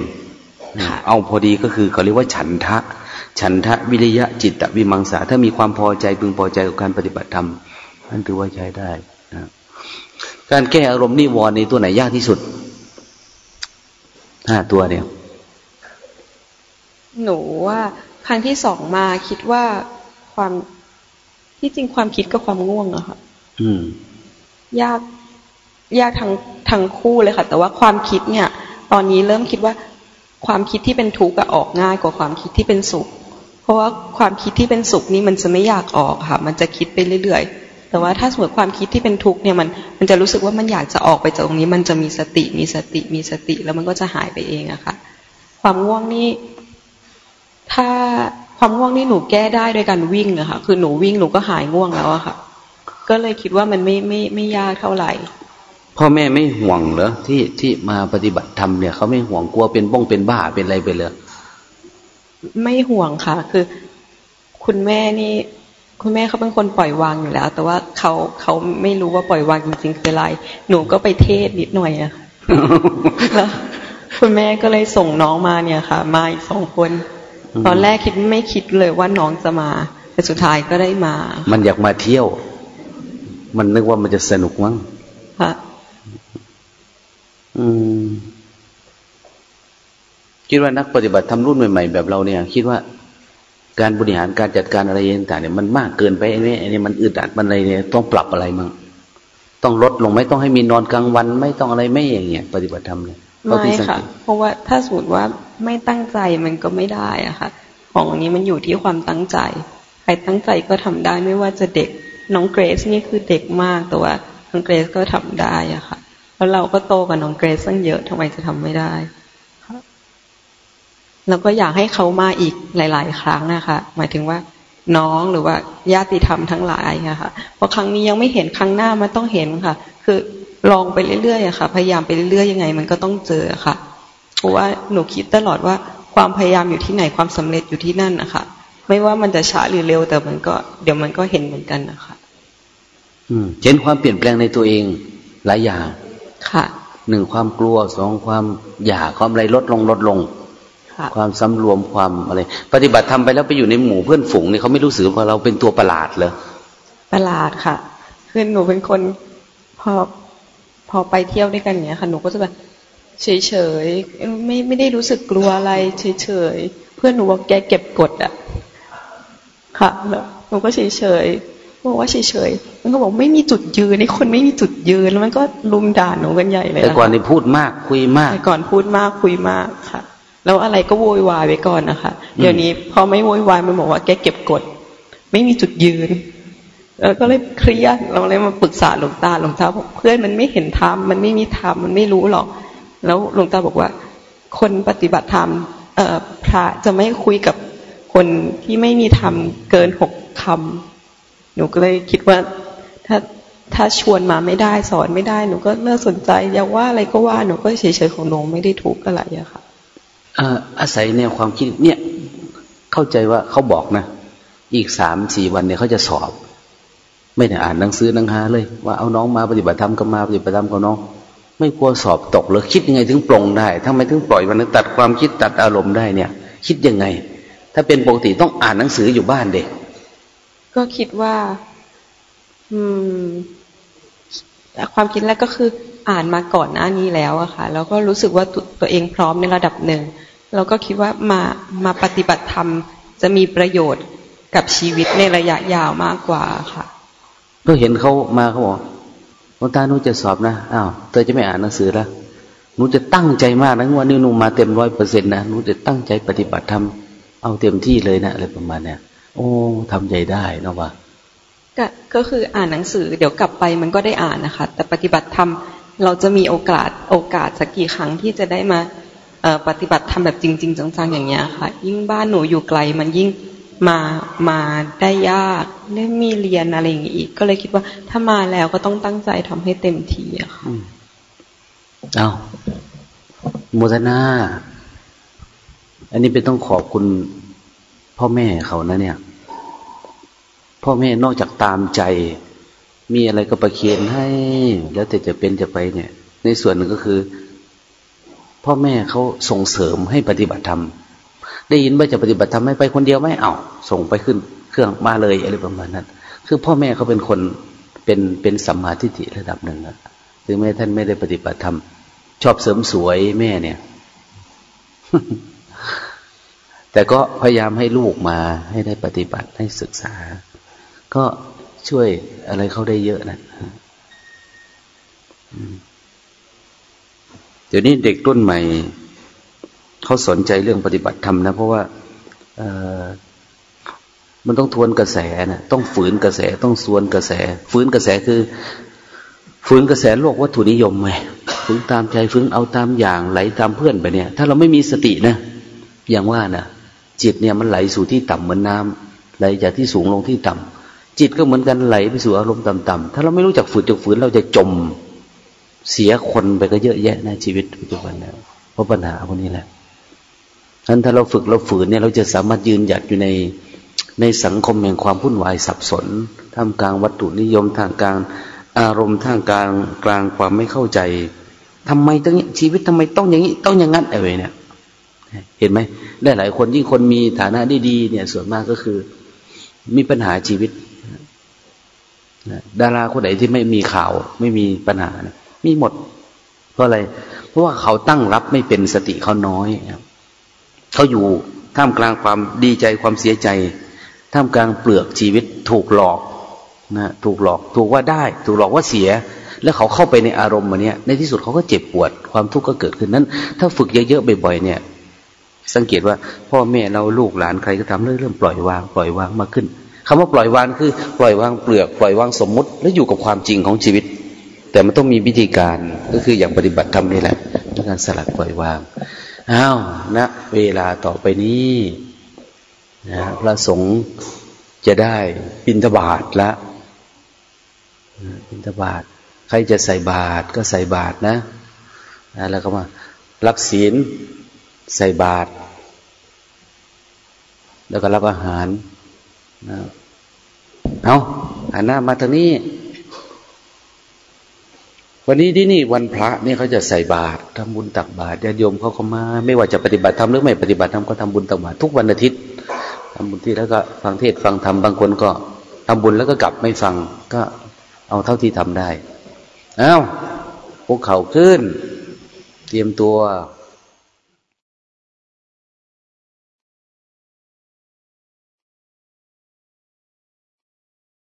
Speaker 1: เอาพอดีก็คือเขาเรียกว่าฉันทะ ฉันทะวิริยะจิตตวิมังสาถ้ามีความพอใจพึงพอใจกับการปฏิบัติธรรมนั่นถือว่าใช้ได้นะ การแก้อารมณ์นิวรณ์ในตัวไหนยากที่สุดห้าตัวเนี่ย
Speaker 4: หนูว่าครั้งที่สองมาคิดว่าความที่จริงความคิดกับความง่วงอะค่ะ
Speaker 1: อืม
Speaker 4: ยากยากทั้งทั้งคู่เลยค่ะ แต่ว่าความคิดเนี่ย ตอนนี้เริ่มคิดว่า ความคิดที่เป็นทุกข์ออกง่ายกว่าความคิดที่เป็นสุข เพราะว่าความคิดที่เป็นสุขนี่มันจะไม่อยากออกค่ะ มันจะคิดไปเรื่อยๆ แต่ว่าถ้าสมมติความคิดที่เป็นทุกข์เนี่ยมันมันจะรู้สึกว่ามันอยากจะออกไปจากตรงนี้ มันจะมีสติมีสติมีสติ แล้วมันก็จะหายไปเองอะค่ะ ความง่วงนี่ถ้าความง่วงนี่หนูแก้ได้โดยการวิ่งอะค่ะคือหนูวิ่งหนูก็หายง่วงแล้วอะค่ะ ก็เลยคิดว่ามันไม่ไม่ไม่ยากเท่าไหร่
Speaker 1: พ่อแม่ไม่ห่วงเหรอที่ที่มาปฏิบัติธรรมเนี่ยเขาไม่ห่วงกลัวเป็นบ้องเป็นบ้าเป็นอะไรไปเลย
Speaker 4: ไม่ห่วงค่ะ คือ คุณแม่นี่ คุณแม่เขาเป็นคนปล่อยวางอยู่แล้ว แต่ว่าเขาเขาไม่รู้ว่าปล่อยวางจริงๆคืออะไร หนูก็ไปเทศนิดหน่อยอะแล้วคุณแม่ก็เลยส่งน้องมาเนี่ยค่ะ มาอีกสองคน ตอนแรกคิดไม่คิดเลยว่าน้องจะมา แต่สุดท้ายก็ได้มา
Speaker 1: มันอยากมาเที่ยว มันนึกว่ามันจะสนุกมั้ง
Speaker 4: ค่ะ
Speaker 1: คิดว่านักปฏิบัติทำรุ่นใหม่ๆแบบเราเนี่ย คิดว่า การบริหารการจัดการอะไรต่างๆเนี่ยมันมากเกินไปอันนี้อันนี้มันอึดอัดมันอะไรเนี่ยต้องปรับอะไรมั่งต้องลดลงไม่ต้องให้มีนอนกลางวัน ไม่ต้องอะไรไม่อย่างเงี้ยปฏิบัติธรรมเนี่ย
Speaker 4: ไม่ค่ะ เพราะว่าถ้าสมมติว่าไม่ตั้งใจมันก็ไม่ได้อะค่ะ ของนี้มันอยู่ที่ความตั้งใจ ใครตั้งใจก็ทำได้ไม่ว่าจะเด็กน้องเกรซนี่คือเด็กมากแต่ว่าน้องเกรซก็ทำได้อะค่ะ แล้วเราก็โตกับน้องเกรซตั้งเยอะทำไมจะทำไม่ได้ แล้วก็อยากให้เขามาอีกหลาย ๆ ครั้งนะคะ หมายถึงว่าน้องหรือว่าญาติธรรมทั้งหลายอะค่ะเพราะครั้งนี้ยังไม่เห็นครั้งหน้ามันต้องเห็นค่ะ คือลองไปเรื่อยๆอะค่ะ พยายามไปเรื่อยๆยังไง มันก็ต้องเจอค่ะ เพราะว่าหนูคิดตลอดว่าความพยายามอยู่ที่ไหนความสำเร็จอยู่ที่นั่นนะคะไม่ว่ามันจะช้าหรือเร็วแต่มันก็ เดี๋ยวมันก็เห็นเหมือนกันนะคะ
Speaker 1: อืมเห็นความเปลี่ยนแปลงในตัวเองหลายอย่าง
Speaker 4: ค่ะ
Speaker 1: หนึ่งความกลัวสองความอยากความอะไรลดลงลดลง ความสำรวมความอะไร ปฏิบัติทำไปแล้วไปอยู่ในหมู่เพื่อนฝูงนี่เขาไม่รู้สึกว่าเราเป็นตัวประหลาดเลย
Speaker 4: ประหลาดค่ะคือหนูเป็นคนพอพอไปเที่ยวด้วยกันเนี้ยค่ะหนูก็จะแบบเฉยเฉยไม่ไม่ได้รู้สึกกลัวอะไรเฉยเฉยเพื่อนหนูบอกแกเก็บกดอะ ค่ะแล้วหนูก็เฉยเฉยบอกว่าเฉยๆมันก็บอกไม่มีจุดยืนในคนไม่มีจุดยืนแล้วมันก็ลุมด่าหนูกันใหญ่เลย
Speaker 1: แต่ก่อนนี่พูดมากคุยมากแต่
Speaker 4: ก่อนพูดมากคุยมากค่ะ แล้วอะไรก็โวยวายไปก่อนนะคะ เดี๋ยวนี้พอไม่โวยวายมันบอกว่าแกเก็บกด ไม่มีจุดยืนแล้วก็เลยเครียดเราเลยมาปรึกษาหลวงตาหลวงตาบอกเพื่อนมันไม่เห็นธรรมมันไม่มีธรรมมันไม่รู้หรอก แล้วหลวงตาบอกว่า คนปฏิบัติธรรมเอ่อพระจะไม่คุยกับคนที่ไม่มีธรรมเกินหกคำหนูก็เลยคิดว่าถ้าถ้าชวนมาไม่ได้สอนไม่ได้หนูก็เลิกสนใจอยากว่าอะไรก็ว่าหนูก็เฉยๆของหนูไม่ได้ทุกข์อะไรอะค่ะ
Speaker 1: อาศัยแนวความคิดเนี่ย เข้าใจว่าเขาบอกนะ อีกสามสี่วันเนี่ยเขาจะสอบ ไม่ได้อ่านหนังสือหนังหาเลย ว่าเอาน้องมาปฏิบัติธรรมก็มาปฏิบัติธรรมกับน้อง ไม่กลัวสอบตกเลยคิดยังไงถึงปรงได้ทำไมถึงปล่อยมันตัดความคิดตัดอารมณ์ได้เนี่ย คิดยังไง ถ้าเป็นปกติต้องอ่านหนังสืออยู่บ้านเด็ก
Speaker 4: ก็คิดว่า อืมความคิดแรกก็คืออ่านมาก่อนหน้านี้แล้วอะค่ะ แล้วก็รู้สึกว่าตัวเองพร้อมในระดับหนึ่ง เราก็คิดว่ามามาปฏิบัติธรรม จะมีประโยชน์กับชีวิตในระยะยาวมากกว่าค่ะ
Speaker 1: ก็เห็นเขามาเขาบอกหลวงตาหนูจะสอบนะอ้าวเธอจะไม่อ่านหนังสือแล้วหนูจะตั้งใจมากนะวันนี้หนูมาเต็มร้อยเปอร์เซ็นต์นะหนูจะตั้งใจปฏิบัติธรรมเอาเต็มที่เลยนะอะไรประมาณเนี้ยโอ้ทำใจได้นะว่า
Speaker 4: ก็ก็คืออ่านหนังสือ เดี๋ยวกลับไปมันก็ได้อ่านนะคะ แต่ปฏิบัติธรรมเราจะมีโอกาสโอกาสสักกี่ครั้งที่จะได้มา ปฏิบัติธรรมแบบจริง ๆ จังๆอย่างเงี้ยค่ะ ยิ่งบ้านหนูอยู่ไกลมันยิ่งมามาได้ยากไม่มีเรียนอะไรอย่างงี้อีก ก็เลยคิดว่าถ้ามาแล้วก็ต้องตั้งใจทำให้เต็มที่อะค่ะ
Speaker 1: เอาโมทนา อันนี้เป็นต้องขอบคุณพ่อแม่เขานะเนี่ย พ่อแม่นอกจากตามใจ มีอะไรก็ประเคียนให้ แล้วแต่จะเป็นจะไปเนี่ย ในส่วนหนึ่งก็คือ พ่อแม่เขาส่งเสริมให้ปฏิบัติธรรม ได้ยินว่าจะปฏิบัติธรรมไม่ไปคนเดียวไม่เอาส่งไปขึ้นเครื่องมาเลยอะไรประมาณนั้น คือพ่อแม่เขาเป็นคนเป็นเป็นสัมมาทิฏฐิระดับหนึ่งถึงแม้ท่านไม่ได้ปฏิบัติธรรม ชอบเสริมสวยแม่เนี่ย แต่ก็พยายามให้ลูกมาให้ได้ปฏิบัติให้ศึกษา ก็ช่วยอะไรเขาได้เยอะนะ เดี๋ยวนี้เด็กรุ่นใหม่เขาสนใจเรื่องปฏิบัติธรรมนะ เพราะว่ามันต้องทวนกระแสนะต้องฝืนกระแสต้องสวนกระแส ฝืนกระแสคือ ฝืนกระแสโลกวัตถุนิยมไงฝืนตามใจฝืนเอาตามอย่างไหลตามเพื่อนไปเนี่ย ถ้าเราไม่มีสตินะอย่างว่านะจิตเนี่ยมันไหลสู่ที่ต่ำเหมือนน้าไหลจากที่สูงลงที่ต่ำจิตก็เหมือนกันไหลไปสู่อารมณ์ต่ำๆถ้าเราไม่รู้จักฝืนจักฝืนเราจะจม เสียคนไปก็เยอะแยะในชีวิตปัจจุบันนะเพราะปัญหาพวกนี้แหละนั้นถ้าเราฝึกเราฝืนเนี่ยเราจะสามารถยืนหยัดอยู่ในในสังคมแห่งความวุ่นวายสับสนท่ามกลางวัตถุนิยมทางกลางอารมณ์ทางกลางกลางความไม่เข้าใจทำไมต้องชีวิตทำไมต้องอย่างนี้ต้องอย่างนั้นอะไรเนี่ย เห็นไหมได้หลายคนยิ่งคนมีฐานะดีๆเนี่ย ส่วนมากก็คือ มีปัญหาชีวิตดาราคนไหนที่ไม่มีข่าว ไม่มีปัญหา มีหมด เพราะอะไร เพราะว่าเขาตั้งรับไม่เป็นสติเขาน้อยเขาอยู่ท่ามกลางความดีใจความเสียใจ ท่ามกลางเปลือกชีวิตถูกหลอกนะถูกหลอกถูกว่าได้ ถูกหลอกว่าเสีย แล้วเขาเข้าไปในอารมณ์มันเนี้ยในที่สุดเขาก็เจ็บปวด ความทุกข์ก็เกิดขึ้นนั้น ถ้าฝึกเยอะๆบ่อยๆเนี่ย สังเกตว่า พ่อแม่เราลูกหลานใครก็ทำเริ่มปล่อยวางปล่อยวางมากขึ้นคำว่าปล่อยวางคือ ปล่อยวางเปลือก ปล่อยวางสมมุติ แล้วอยู่กับความจริงของชีวิต แต่มันต้องมีวิธีการก็คืออย่างปฏิบัติธรรมนี่แหละในการสลัดปล่อยวางอ้าวณนะเวลาต่อไปนี้นะพระสงฆ์จะได้บิณฑบาตละบิณฑบาตใครจะใส่บาตรก็ใส่บาตรนะนะแล้วก็มารับศีลใส่บาตรแล้วก็รับอาหารนะเอาหันหน้ามาทางนี้ วันนี้ที่นี่วันพระนี่เขาจะใส่บาตรทำบุญตักบาตรญาติโยมเขาเข้ามา ไม่ว่าจะปฏิบัติธรรมหรือไม่ปฏิบัติธรรมก็ทำบุญตักบาตรทุกวันอาทิตย์ทำบุญที่แล้วก็ฟังเทศฟังธรรมบางคนก็ทำบุญแล้วก็กลับไม่ฟังก็เอาเท่าที่ทำได้ เอา้าพวกเขาขึ้น เตรียมตัว